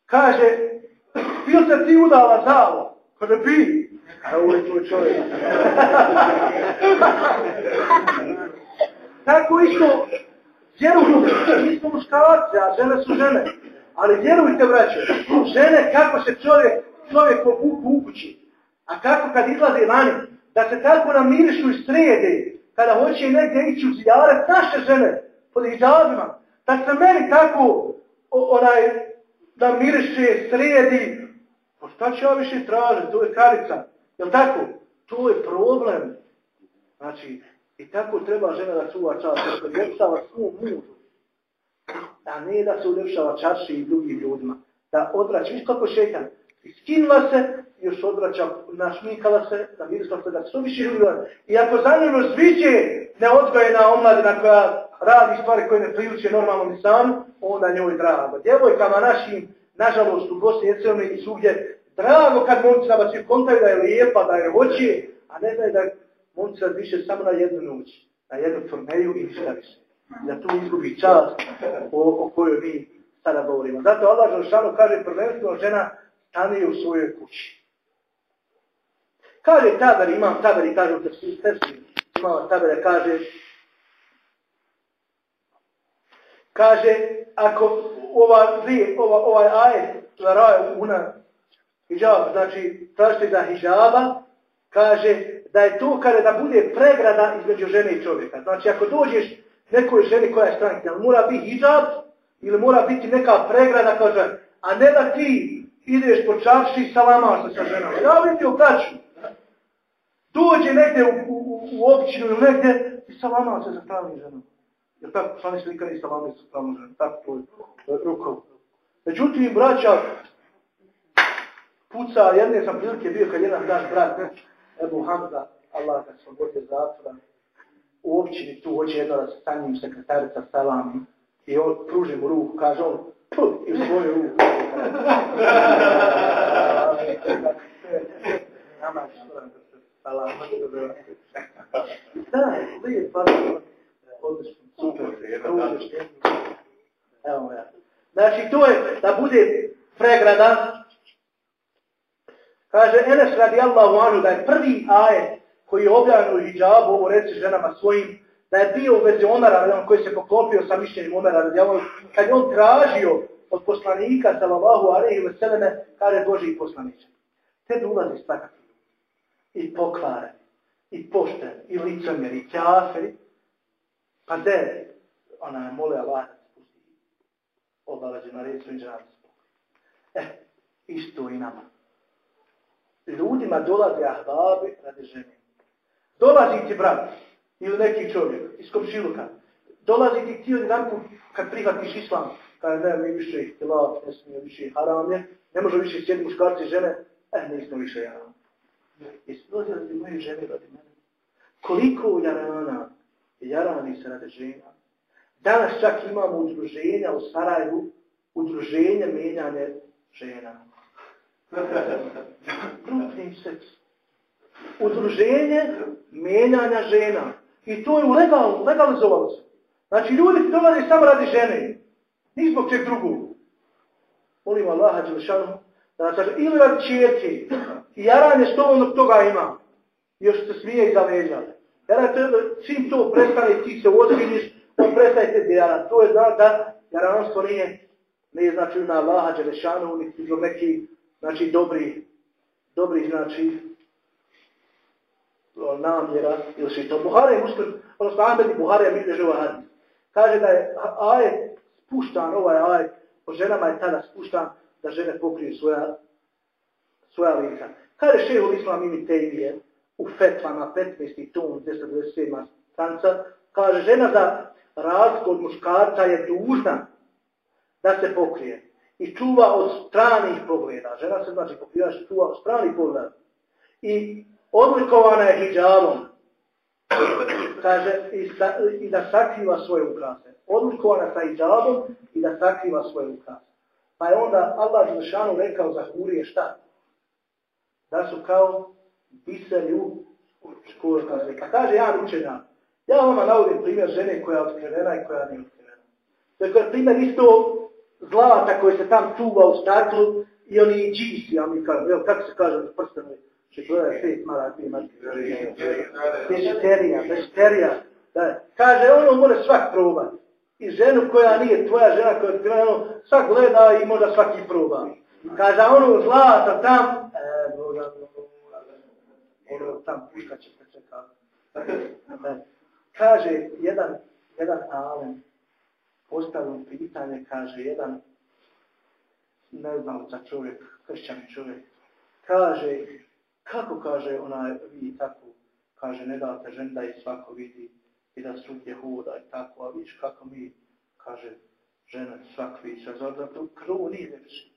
Kaže, bio se ti udala zalo. Kaže, bi. A ovo je tvoj čovjek. [laughs] Tako isto, vjerujte, mi smo muškarci, a žene su žene. Ali vjerujte, braće, žene, kako se čovjek, čovjek povuku u kući, a kako kad izlaze vani, da se tako namirišu i srede, kada hoće negdje ići u naše žene, pod hijabima, da se meni tako, onaj, da miriše, sredi, pa šta će ja više tražiti, to je karica, jel tako? To je problem. Znači, i tako treba žena da čuva čast, da uljepšava svom mužu. A ne da se uljepšava čaši i drugim ljudima. Da odvraća, viš kako šetan. Iskinula se, još odvraća, našminkala se, namirisla se da su više ljubila. I ako za njeno zviđe neodgojena omladina koja radi stvari koje ne prijuče normalnom insanu, onda njoj drago. Djevojkama našim, nažalost, u Bosni i Hercegovini i svugdje, drago kad momci nabaci kontaju da je lijepa, da je hoće, a ne znaju da momci više samo na jednu noć, na jednu turneju i ništa više. Da tu izgubi čast o, o kojoj mi sada govorimo. Zato Allah Želšanu kaže prvenstveno žena stane u svojoj kući. Kaže taber, imam taber i kaže u tefsiri, imam taber, kaže kaže, ako ova, ova, ovaj ajet, raju una hijab, znači tražite za hijaba, kaže, da je to kada da bude pregrada između žene i čovjeka. Znači ako dođeš nekoj ženi koja je stranka, mora biti hijab ili mora biti neka pregrada, kaže, a ne da ti ideš po čarši i salamaš se sa ženama. Ja vidim u braću. Dođe negdje u, u, u općinu ili negdje i salamaš se sa pravim ženom. Jer tako, sami nikad i salamaš sa pravim ženom. Tako to je rukom. Međutim, braća, puca, jedne sam prilike bio kad jedan daš brat, Ebu Hamza, Allah ga slobodio zatvora, u općini tu hoće jedna da sa njim sekretarica salami i on pruži mu ruku, kaže on, i u svoju ruku. Da, lijep, pa odlično, super, Evo ja. Znači, to je da bude pregrada Kaže Enes radijallahu anhu da je prvi ajet koji je objavljen u hijabu, reci ženama svojim, da je bio u vezi koji se poklopio sa mišljenim Omara radijallahu kad je on tražio od poslanika, sallallahu alaihi wa sallame, kaže Boži poslaniče. Te ulazi svakako. i pokvaren, i pošten, i licomjer, i kjaferi, pa de, ona je mole Allah na recu i E, isto i nama. Ljudima dolaze ahbabi radi žene. Dolazi ti brat ili neki čovjek iz komšiluka. Dolazi ti ti jedan kad prihvatiš islam. Kada ne, mi više ihtilat, ne smije više haram je. Ne može više sjediti muškarci i žene. E, nismo više haram. Jesi dođe radi moje žene radi mene? Koliko jarana, jarani se radi žena. Danas čak imamo udruženja u Sarajevu, udruženje menjane žena. Grupni seks. Udruženje menjanja žena. I to je u legal, legalizovalo se. Znači ljudi dolaze samo radi žene. Ni zbog čeg drugog. Molim Allaha Đelšanu da nas kaže, ili radi čerke. I jaranje što toga ima. Još se smije iza leđa. Jer čim to prestane, ti se ozbiljniš, on prestaje te djela. To je znak da jaranstvo nije, nije znači na Allaha Đelešanu, niti do znači dobri, dobri znači namjera ili što to. Buhari je muslim, odnosno Ahmed i Buhari je mi živo hadis. Kaže da je ajet spuštan, ovaj ajet, o ženama je tada spuštan da žene pokriju svoja, svoja lica. Kaže šeho Islam imi Tejmije u fetvama 15. tom 1027. stranca, kaže žena za razliku od muškarca je dužna da se pokrije i čuva od stranih pogleda. Žena se znači pokriva i čuva od stranih pogleda. I odlikovana je hijabom. Kaže, i, sa, i da sakriva svoje ukrase. Odlikovana sa hijabom i da sakriva svoje ukrase. Pa je onda Allah Želšanu rekao za hurije šta? Da su kao biseri u škorkaze. Pa kaže ja učenjak, ja vama navodim primjer žene koja je otkrivena i koja nije otkrivena. Je primjer isto zlata koje se tam čuva u staklu i oni džisi, ja mi kažem, evo kako se kaže od prstenu, će gledati pet mala ti imati. Vežiterija, vežiterija. Da. Kaže, ono mora svak probati. I ženu koja nije tvoja žena koja je ono, svak gleda i možda svaki proba. Kaže, ono zlata tam, e, Boga, ono tam puška će se čekati. [laughs] Kaže jedan, jedan alem, postavio pitanje, kaže jedan, ne znam za čovjek, kršćan čovjek, kaže, kako kaže ona vi tako, kaže ne date žen da i svako vidi i da svugdje hoda i tako, a vidiš kako mi, kaže, žena svak vidi, zar da to krvo nije lepši,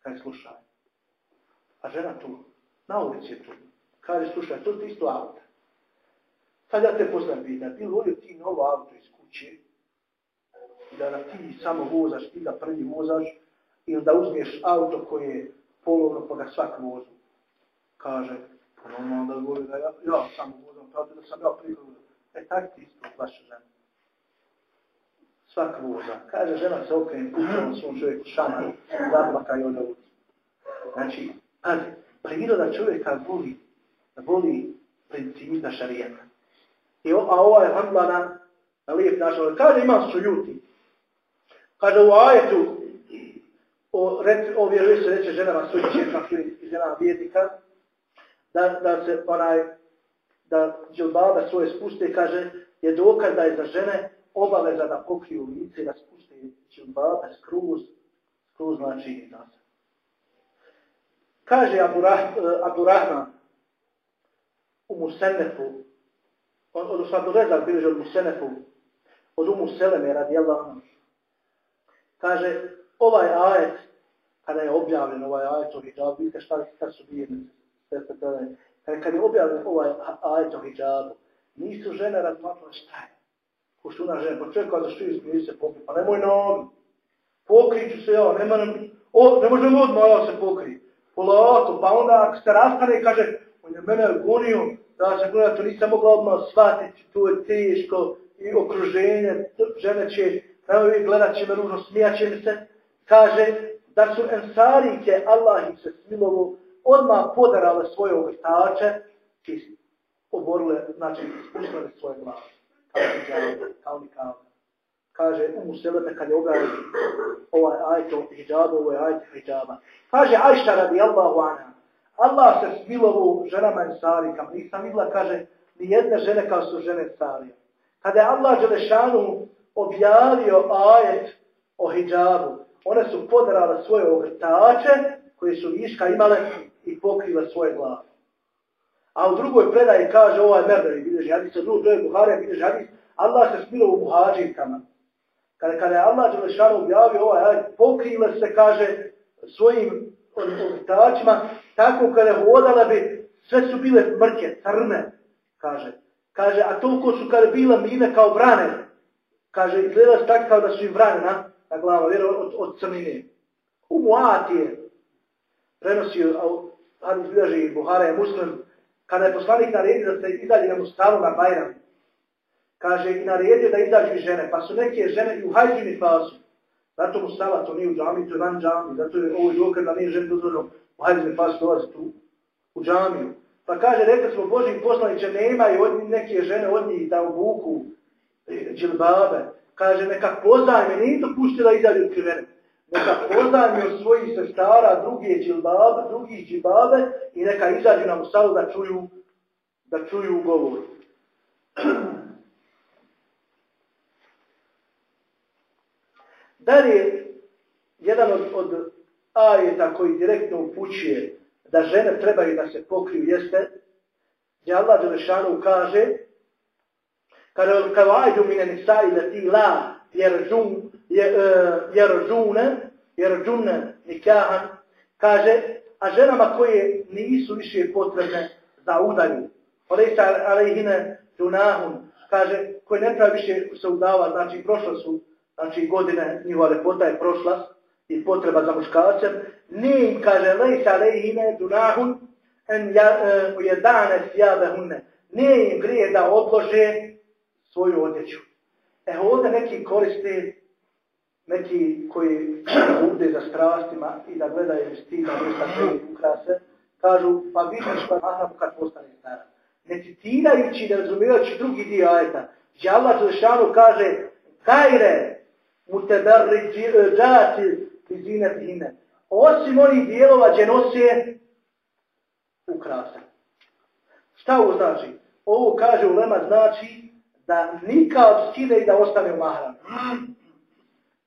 kaže slušaj. A žena tu, na ulici je tu, kaže slušaj, to je isto auto. Sad ja te postavim pitanje, bi volio ti novo auto iz kuće, da na ti samo vozaš, ti ga prvi vozaš, ili da uzmiješ auto koje je polovno pa ga svak. Kaže, normalno da govori da ja, ja samo vozam, pravda da sam ja prvi. E tak ti isto vaša žena. Svak voza. Kaže, žena se okrene kućom svom čovjeku šamar, zaplaka i onda uđe. Znači, pazi, priroda čovjeka voli, voli principita šarijeta. I a ova je handla na, lijep način. Kaže imam sujuti. Kaže u ajetu o, rec, o se reče ženama sujućeka i ženama vjednika da, da se onaj da džilbaba svoje spuste, kaže, je dokaz da je za žene obaveza da pokriju lice, da spuste džilbabe skroz, skroz znači i nas. Kaže Abu, Rah, Abu Rahman u Musennefu, odnosno Abu Rezak bilježi od Musenefu, od Umu Seleme radi Allah. Kaže, ovaj ajet, kada je objavljen ovaj ajet o hijabu, vidite šta, šta su bili, kada, je objavljen ovaj ajet o hijabu, nisu žene razmatrale šta je. Ko što ona žena, pa čovjek što izmije se pokri, pa nemoj nogi, pokriću se ja, nema nam, o, ne možemo odmah ja se pokri. Polako, pa onda ako se rastane, kaže, on je mene gonio, da se gleda, to nisam mogla odmah shvatiti, to je teško, i okruženje, žene će, evo vi gledat će me ružno, smijat će mi se, kaže da su ensarike, Allah im se smilovo, odmah podarale svoje ovrtače i oborile, znači, spustile svoje glave, kao ni kao. Kaže, u Museleme, kad je objavio ovaj ajto hijaba, ovaj ajto hijaba. Kaže, Ajša radi Allahu anha, Allah se smilovu ženama ensarikama. Nisam vidjela, kaže, ni jedne žene kao su žene ensarija. Kada je Allah Đelešanu objavio ajet o hijabu, one su podarale svoje ogrtače koje su viška imale i pokrile svoje glave. A u drugoj predaji kaže ovaj Merbevi, vidiš hadis, u drugoj Buhari, vidiš hadis, Allah se smilo u muhađinkama. Kada, kada je Allah Đelešanu objavio ovaj ajet, pokrile se, kaže, svojim ogrtačima, tako kada je hodala bi, sve su bile mrke, crne, kaže. Kaže, a toliko su kada bila mine kao brane. Kaže, izgleda se tako kao da su im vrane na, glavu, jer od, od crnine. U Muatije prenosio, hadis bilježi Buhara je muslim, kada je poslanik naredio da se izađe na Mustavu na Bajram, kaže i naredio da izađu žene, pa su neke žene i u hajđini fasu. Zato Mustava to nije u džami, to je van džami, zato je ovo dokaz da nije žene dozvoljeno u hajđini fasu dolazi tu u džamiju. Pa kaže, rekli smo Boži poslaniće, nemaju od neke žene od njih da obuku džilbabe. Kaže, neka pozajme, nije to pustila izađu od krivene. Neka pozajme od svojih sestara druge džilbabe, drugih džilbabe i neka izađu na Mustavu da čuju, da čuju govor. [clears throat] Dalje, jedan od, od ajeta koji direktno upućuje da žene trebaju da se pokriju jeste gdje Allah Đelešanu kaže ajdu mine nisai leti la jerđun jerđune jerđune nikahan kaže a ženama koje nisu više potrebne za udalju Olejsa alejhine dunahun kaže koje ne treba više se udava znači prošle su znači godine njihova lepota je prošla i potreba za muškarcem, ni kaže lejsa lejhine dunahun en ujedane sjabehune. Nije im grije da odlože svoju odjeću. E ovdje neki koriste, neki koji [clears throat] bude za strastima i da gledaju stina vrsta koji ukrase, kažu, pa vidiš pa maham kad postane stara. Ne citirajući, ne razumijevajući drugi dio ajeta, Allah Zršanu kaže, kajre, muteberriđati i zinetihine. Osim onih dijelova gdje ukrasa. Šta ovo znači? Ovo kaže ulema znači da nikad skine i da ostane u.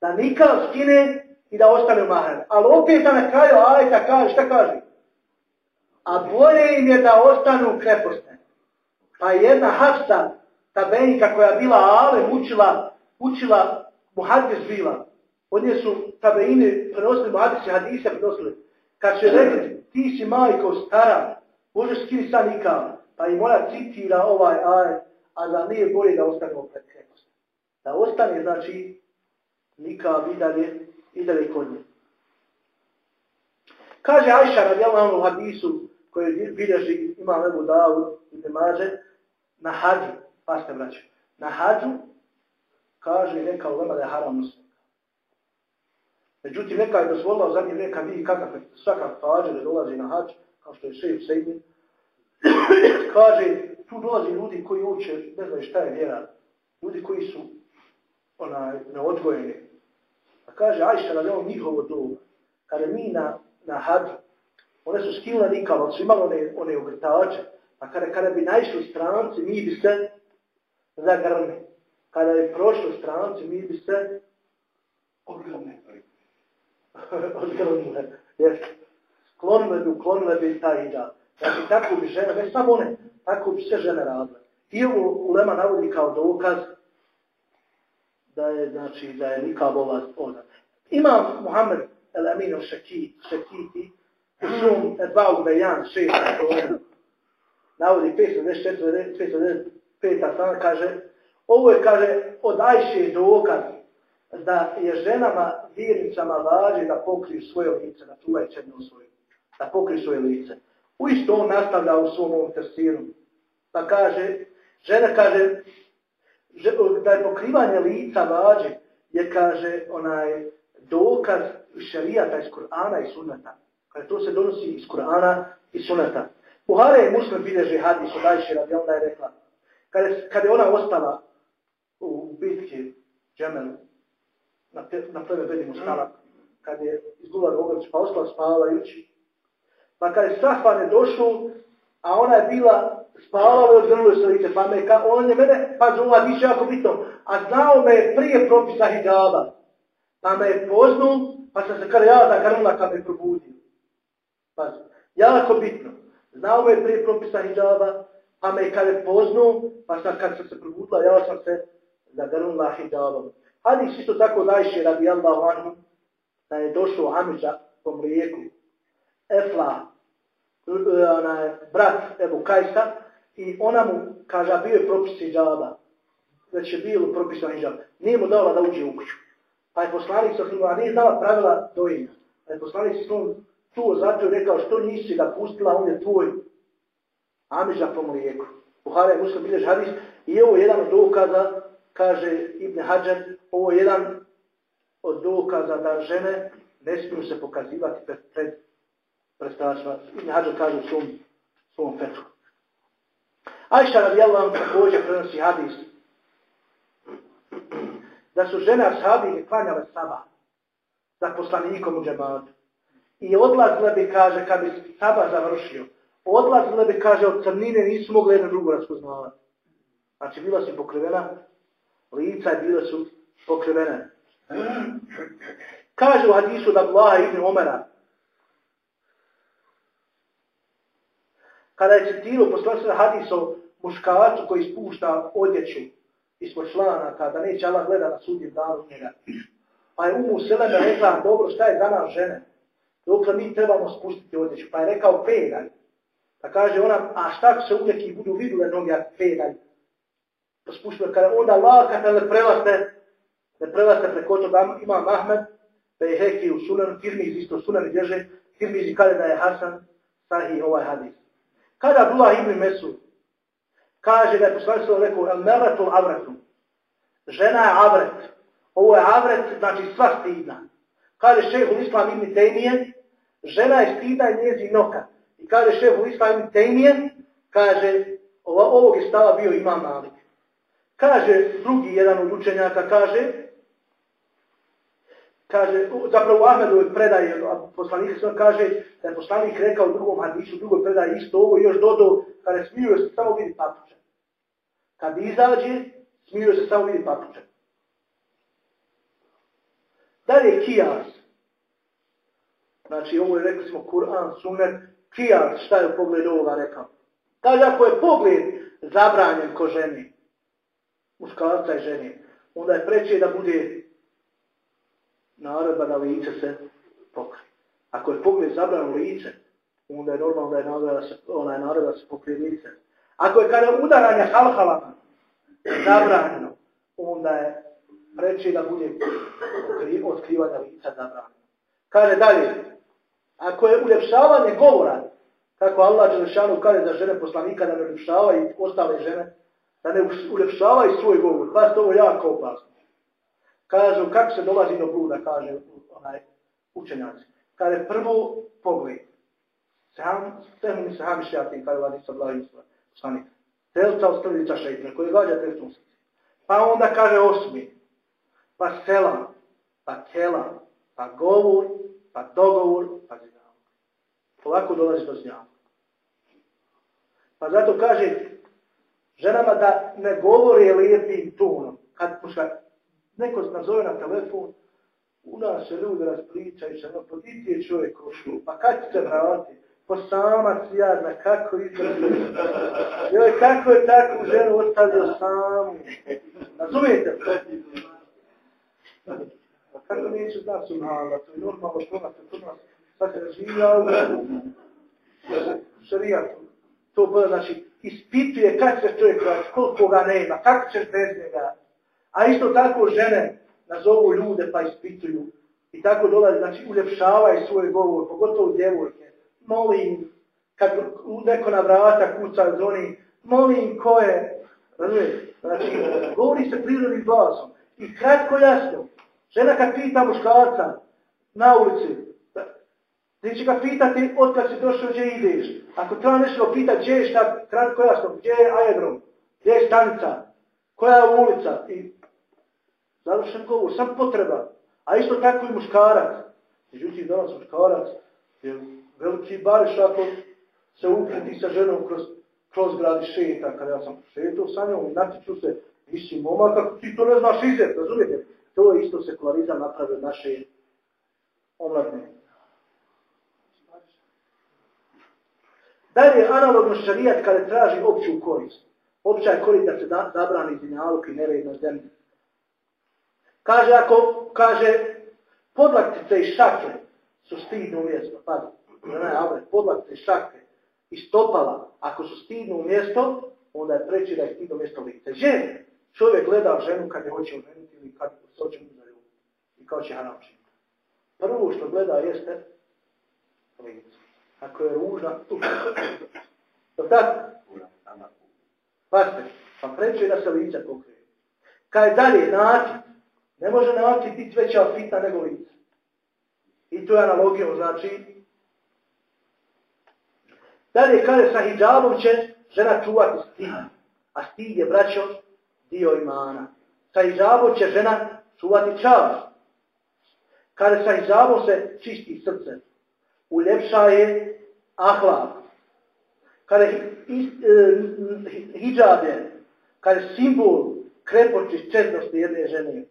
Da nikad skine i da ostane u mahram. Ali opet na kraju ajta kaže, šta kaže? A bolje im je da ostanu kreposne. Pa jedna hafsa, ta benjka koja bila ale, učila, učila muhadis bila. Od nje su tabeine prenosili hadise, hadise prenosili. Kad će rekli, ti si majko stara, možeš skini sa. Pa i moja citira ovaj aj, a da nije bolje da ostanemo pred krepost. Da ostane, znači, nikam i dalje, i dalje. Kaže Ajša radijalna u hadisu koji bilježi ima lebu davu i ne maže, na hađu, pa ste braći, na hađu kaže neka ulema da je haram muslim. Međutim, neka je dozvolila u zadnjih vijeka vidi kakav svaka fađa da dolazi na hač, kao što je šeif Sejmin. [clears throat] Kaže, tu dolazi ljudi koji uče, ne znaju šta je vjera, ljudi koji su onaj, neodgojeni. A kaže, ajša je ovo njihovo dobu, kada mi na, na hađu, one su skilne nikama, ali su imali one, one ogrtače, a kada, kada bi naišli stranci, mi bi se zagrli. Kada je prošlo stranci, mi bi se odgrli. [laughs] odgrnule. Jer sklonile bi, uklonile bi taj hijab. Znači, tako bi žene, ne samo one, tako bi sve žene radile. I ovo Ulema navodi kao dokaz da je, znači, da je nikab ova ona. Ima Muhammed El Amin Šekiti, Šekiti, u svom Edbau Bejan, šest godina, navodi 524, 595 strana, kaže, ovo je, kaže, od Ajše dokaz da je ženama, vjernicama važi da pokriju svoje lice, da čuvaju čedno svoje, da pokriju svoje lice. U isto on nastavlja u svom ovom. Pa kaže, žena kaže, da je pokrivanje lica važi, je kaže onaj dokaz šarijata iz Kur'ana i Sunnata. Kada to se donosi iz Kur'ana i Sunnata. Buhare je muslim bilježi hadis od Ajše radi, onda je rekla, kada, kada je ona ostala u bitki Džemelu, na, te, na pleme bedimo stala, kad je izgubila Rogović, pa ostala spavajući, Pa kad je Safan je došao, a ona je bila spavala i odgrnula se lice, pa me, ka, on je mene, pa zova više jako bitno, a znao me je prije propisa hijaba, pa me je poznao, pa sam se kada ja zagrnula kad me probudio. Pa, jako bitno, znao me je prije propisa hijaba, pa me kada je poznao, pa sam kad sam se probudila, ja sam se zagrnula hijabom. Hadis isto tako dajše radi Allahu anhu, da je došao Hamidža po mlijeku, Efla, onaj, brat Ebu Kajsa, i ona mu, kaže, bio je propis hijaba. Već je bilo propisan hijab. Nije mu dala da uđe u kuću. Pa je poslanik sa a nije znala pravila dojenja. Pa je poslanik sa tu zato i rekao, što nisi ga pustila, on je tvoj Amiža po mlijeku. Buhara je muslim bilješ hadis i ovo je jedan od dokaza, kaže Ibn Hajar, ovo je jedan od dokaza da žene ne smiju se pokazivati pred, predstavacima. Ibn Hajar kaže u svom, svom fetu. Ajša radijallahu također prenosi hadis da su žene ashabine klanjale saba za poslanikom u džematu. I odlazile bi, kaže, kad bi saba završio, odlazile bi, kaže, od crnine nisu mogli jedno drugo raspoznavati. Znači, bila su pokrivena, lica i bile su pokrivene. Kaže u hadisu da Blaha ibn Omera, kada je citirao poslanstva hadis o muškarcu koji spušta odjeću ispod članaka, da neće Allah gleda na sudnjem danu njega. Pa je Umu Seleme rekla, dobro, šta je za nas žene? Dokle mi trebamo spustiti odjeću. Pa je rekao, pedalj. Pa kaže ona, a šta se uvijek i budu vidule noge, pedalj? To spuštuje, kada onda lakate ne prelaste, ne prelaste preko toga, ima Mahmed, da je Heki u Sunan, Tirmiz isto Sunan bježe, Tirmiz kaže da je Hasan, sahi ovaj hadis. Kada Abdullah ibn Mesud kaže da je sallallahu rekao al-maratu avratu. Žena je avret. Ovo je avret, znači sva stidna. Kaže šehu Islam ibn Tejmije, žena je stidna i njezi noka. I kaže šehu Islam ibn Tejmije, kaže, ovog je stava bio imam Malik. Kaže drugi jedan od učenjaka, kaže, kaže, zapravo u Ahmedovoj predaji poslanik kaže da je poslanik rekao u drugom hadisu, u drugoj predaji isto ovo i još dodao, kada smiju se samo vidi papuče. Kad izađe, smiju se samo vidi papuče. Dalje kijas. Znači ovo je rekli smo Kur'an, sunet, kijas, šta je u pogledu ovoga rekao. Kaže ako je pogled zabranjen ko ženi, muškarca i ženi, onda je preće da bude naredba da lice se pokrije. Ako je pogled zabran lice, onda je normalno da je naredba se, ona je naredba da se pokrije lice. Ako je kada udaranje halhalama zabranjeno, onda je preći da bude otkrivanje lica zabranjeno. Kaže dalje, ako je uljepšavanje govora, kako Allah Đelešanu kaže da žene poslanika da ne uljepšavaju ostale žene, da ne uljepšavaju svoj govor, pa je ovo jako opasno. Kažu, kako se dolazi do bluda, kaže onaj učenjaci. Kaže, prvo pogled. Sam, mi se hamišljati, kaže vadi sa blavim poslanik. Telca ostavljica šeitne, koji gađa telcom. Pa onda kaže osmi. Pa selam, pa kelam, pa govor, pa dogovor, pa zinjavog. Ovako dolazi do zinjavog. Pa zato kaže ženama da ne govori lijepim tonom. Kad Neko nazove na telefon, u nas se ljudi raspričaju se, no poditi je čovjek pa kad će se vrati? Po sama jadna, kako izgleda? Joj, kako je takvu ženu ostavio samu? Razumijete? Pa kako neću znati su to je normalno što nas je kod nas, sad se razvija. To bude, znači, ispituje kad se čovjek vrati, koliko ga nema, kako ćeš bez njega, A isto tako žene nazovu ljude pa ispituju. I tako dolazi, znači uljepšavaju svoj govor, pogotovo djevojke. Molim, kad neko na vrata kuca zvoni, molim ko je? Znači, govori se prirodnim glasom. I kratko jasno, žena kad pita muškarca na ulici, Ti će ga pitati od kad si došao gdje ideš. Ako treba nešto pitati gdje je šta, kratko jasno, gdje je aerodrom, gdje je stanica, koja je ulica. I Završen govor, sam potreba. A isto tako i muškarac. Međutim, danas muškarac je veliki bariš ako se ukriti sa ženom kroz, kroz gradi šeta, kada ja sam šetao sa njom i natječu se, nisi momak, kako ti to ne znaš izet, razumijete? To je isto sekularizam napravio naše omladne. Dalje, analogno šarijat kada traži opću korist. Opća je korist da se da, zabrani zinjaluk i nered na zemlji. Kaže, ako, kaže, podlaktice i šake su stidno mjesto, pazi, je avret, podlaktice i šake i stopala, ako su stidno mjesto, onda je preći da je stidno mjesto lice. Žene, čovjek gleda ženu kad je hoće oženiti ili kad hoće mu zaljubiti i kao će haram činiti. Prvo što gleda jeste lice. Ako je ružna, tu. To tako? Pazite, pa preći da se lice pokrije. Kad je dalje, način, Ne može način biti veća fitna nego lice. I to je analogija, znači. Dalje, kada sa hijabom će žena čuvati stid. A stid je, braćo, dio imana. Sa hijabom će žena čuvati čast. Kada sa hijabom se čisti srce, uljepša je ahlak. Kada je hijab je, kada simbol krepoći četnosti jedne žene,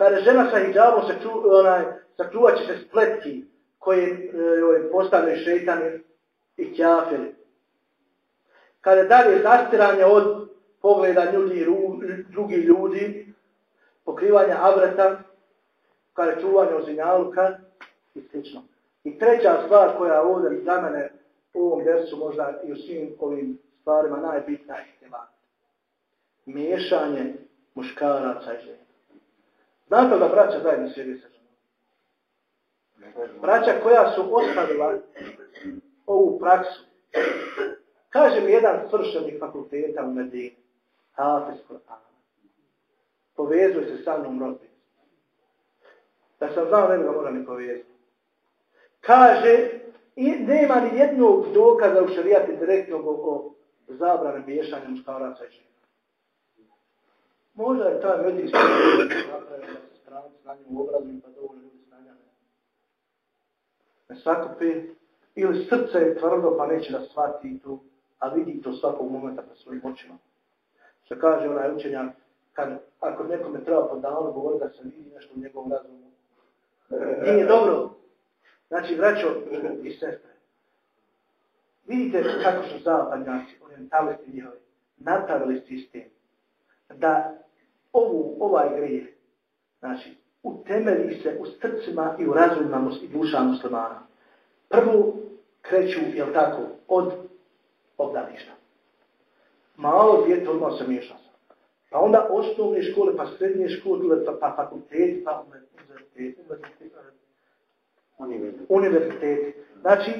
Kada žena sa hijabom se ču, onaj, sačuvat će se spletki koje e, postavljaju šeitani i kjafiri. Kada dalje zastiranje od pogleda ljudi, ru, drugi ljudi, pokrivanja avreta, kada čuvanje ozinjaluka i sl. I treća stvar koja ovdje za mene u ovom versu možda i u svim ovim stvarima najbitnija je. Miješanje muškaraca i žena. Znate da braća zajedno sjedi sa Braća koja su ostavila ovu praksu. Kaže mi jedan svršenih fakulteta u Medini. Hafiz Kur'ana. Povezuj se sa mnom. Da sam znao, ne bi ga mora ni povezati. Kaže, i nema ni jednog dokaza u šarijati direktnog o zabrane miješanja muškaraca i. Možda je taj medijski napravio da se strani znanje u obrazu pa dovoljno ljudi znanja ne. Sakupi. Ili srce je tvrdo pa neće da shvati tu, a vidi to svakog momenta po svojim očima. Što kaže onaj učenjak, kad, ako nekome treba po danu govori da se vidi nešto u njegovom razumu, [laughs] nije dobro. Znači, vraćo i sestre. Vidite kako su zapadnjaci, orientalisti njihovi, napravili sistem da ovu, ovaj grijeh, znači, utemeli se u srcima i u razumima i duša muslimana. Prvo kreću, jel tako, od obdaništa. Malo djete odmah se miješa. Pa onda osnovne škole, pa srednje škole, pa, pa fakulteti, pa univerziteti. Znači,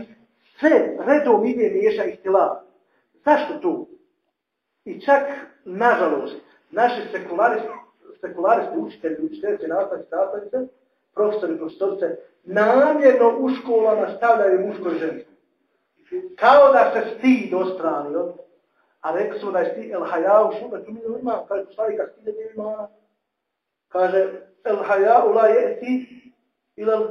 sve redom ide miješa i stila. Zašto tu? I čak, nažalost, naši sekularisti, sekularisti učitelji, učiteljice, nastavnice, nastavnice, profesori, profesorice, namjerno u školama stavljaju muško i žensko. Kao da se stid ostranio, a rekli smo da je stid el haja u šume, tu mi ima, kaže, postavi kad stide ne ima, kaže, el haja u la je ti, ili el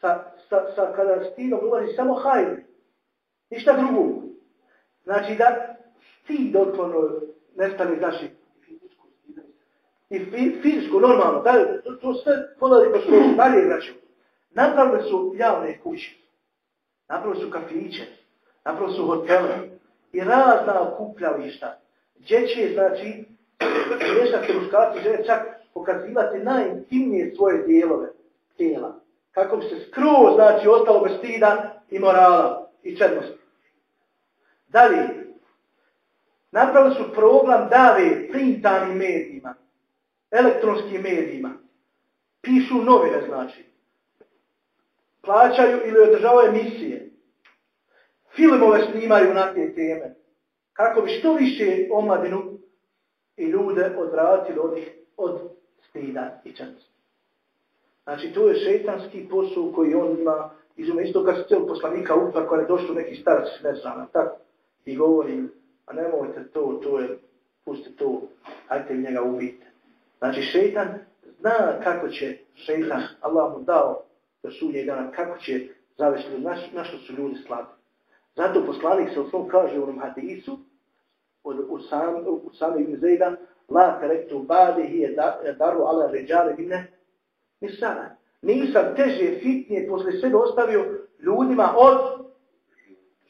sa, sa, sa, kada stidom ulazi samo hajr, ništa drugo. Znači da stid otklonio nestali naši i fizičko, normalno, da, to, sve podali ko što dalje vraću. Napravili su javne kuće, napravili su kafiće, napravili su hotele i razna okupljališta, gdje će, znači, mješati muškarci žele čak pokazivati najintimnije svoje dijelove tijela, kako bi se skroz, znači, ostalo bez stida i morala i čednosti. Dalje, Napravili su program dave printanim medijima, elektronskim medijima. Pišu novine, znači. Plaćaju ili održavaju emisije. Filmove snimaju na te teme. Kako bi što više omladinu i ljude odvratili od, od stida i čanstva. Znači, to je šetanski posao koji on ima izume isto kad se cijel poslanika upa kada je došlo neki starac ne znam, tako, i govori a nemojte to, to je, pusti to, hajte njega ubiti. Znači šeitan zna kako će šeitan, Allah mu dao sudnjeg dana, kako će završiti, na, na što su ljudi slabi. Zato poslanik se u svom kaže u onom hadisu, od Usame ibn Zejda, la terektu badi je daru ala ređale vine nisana. Nisam teže fitnije posle svega ostavio ljudima od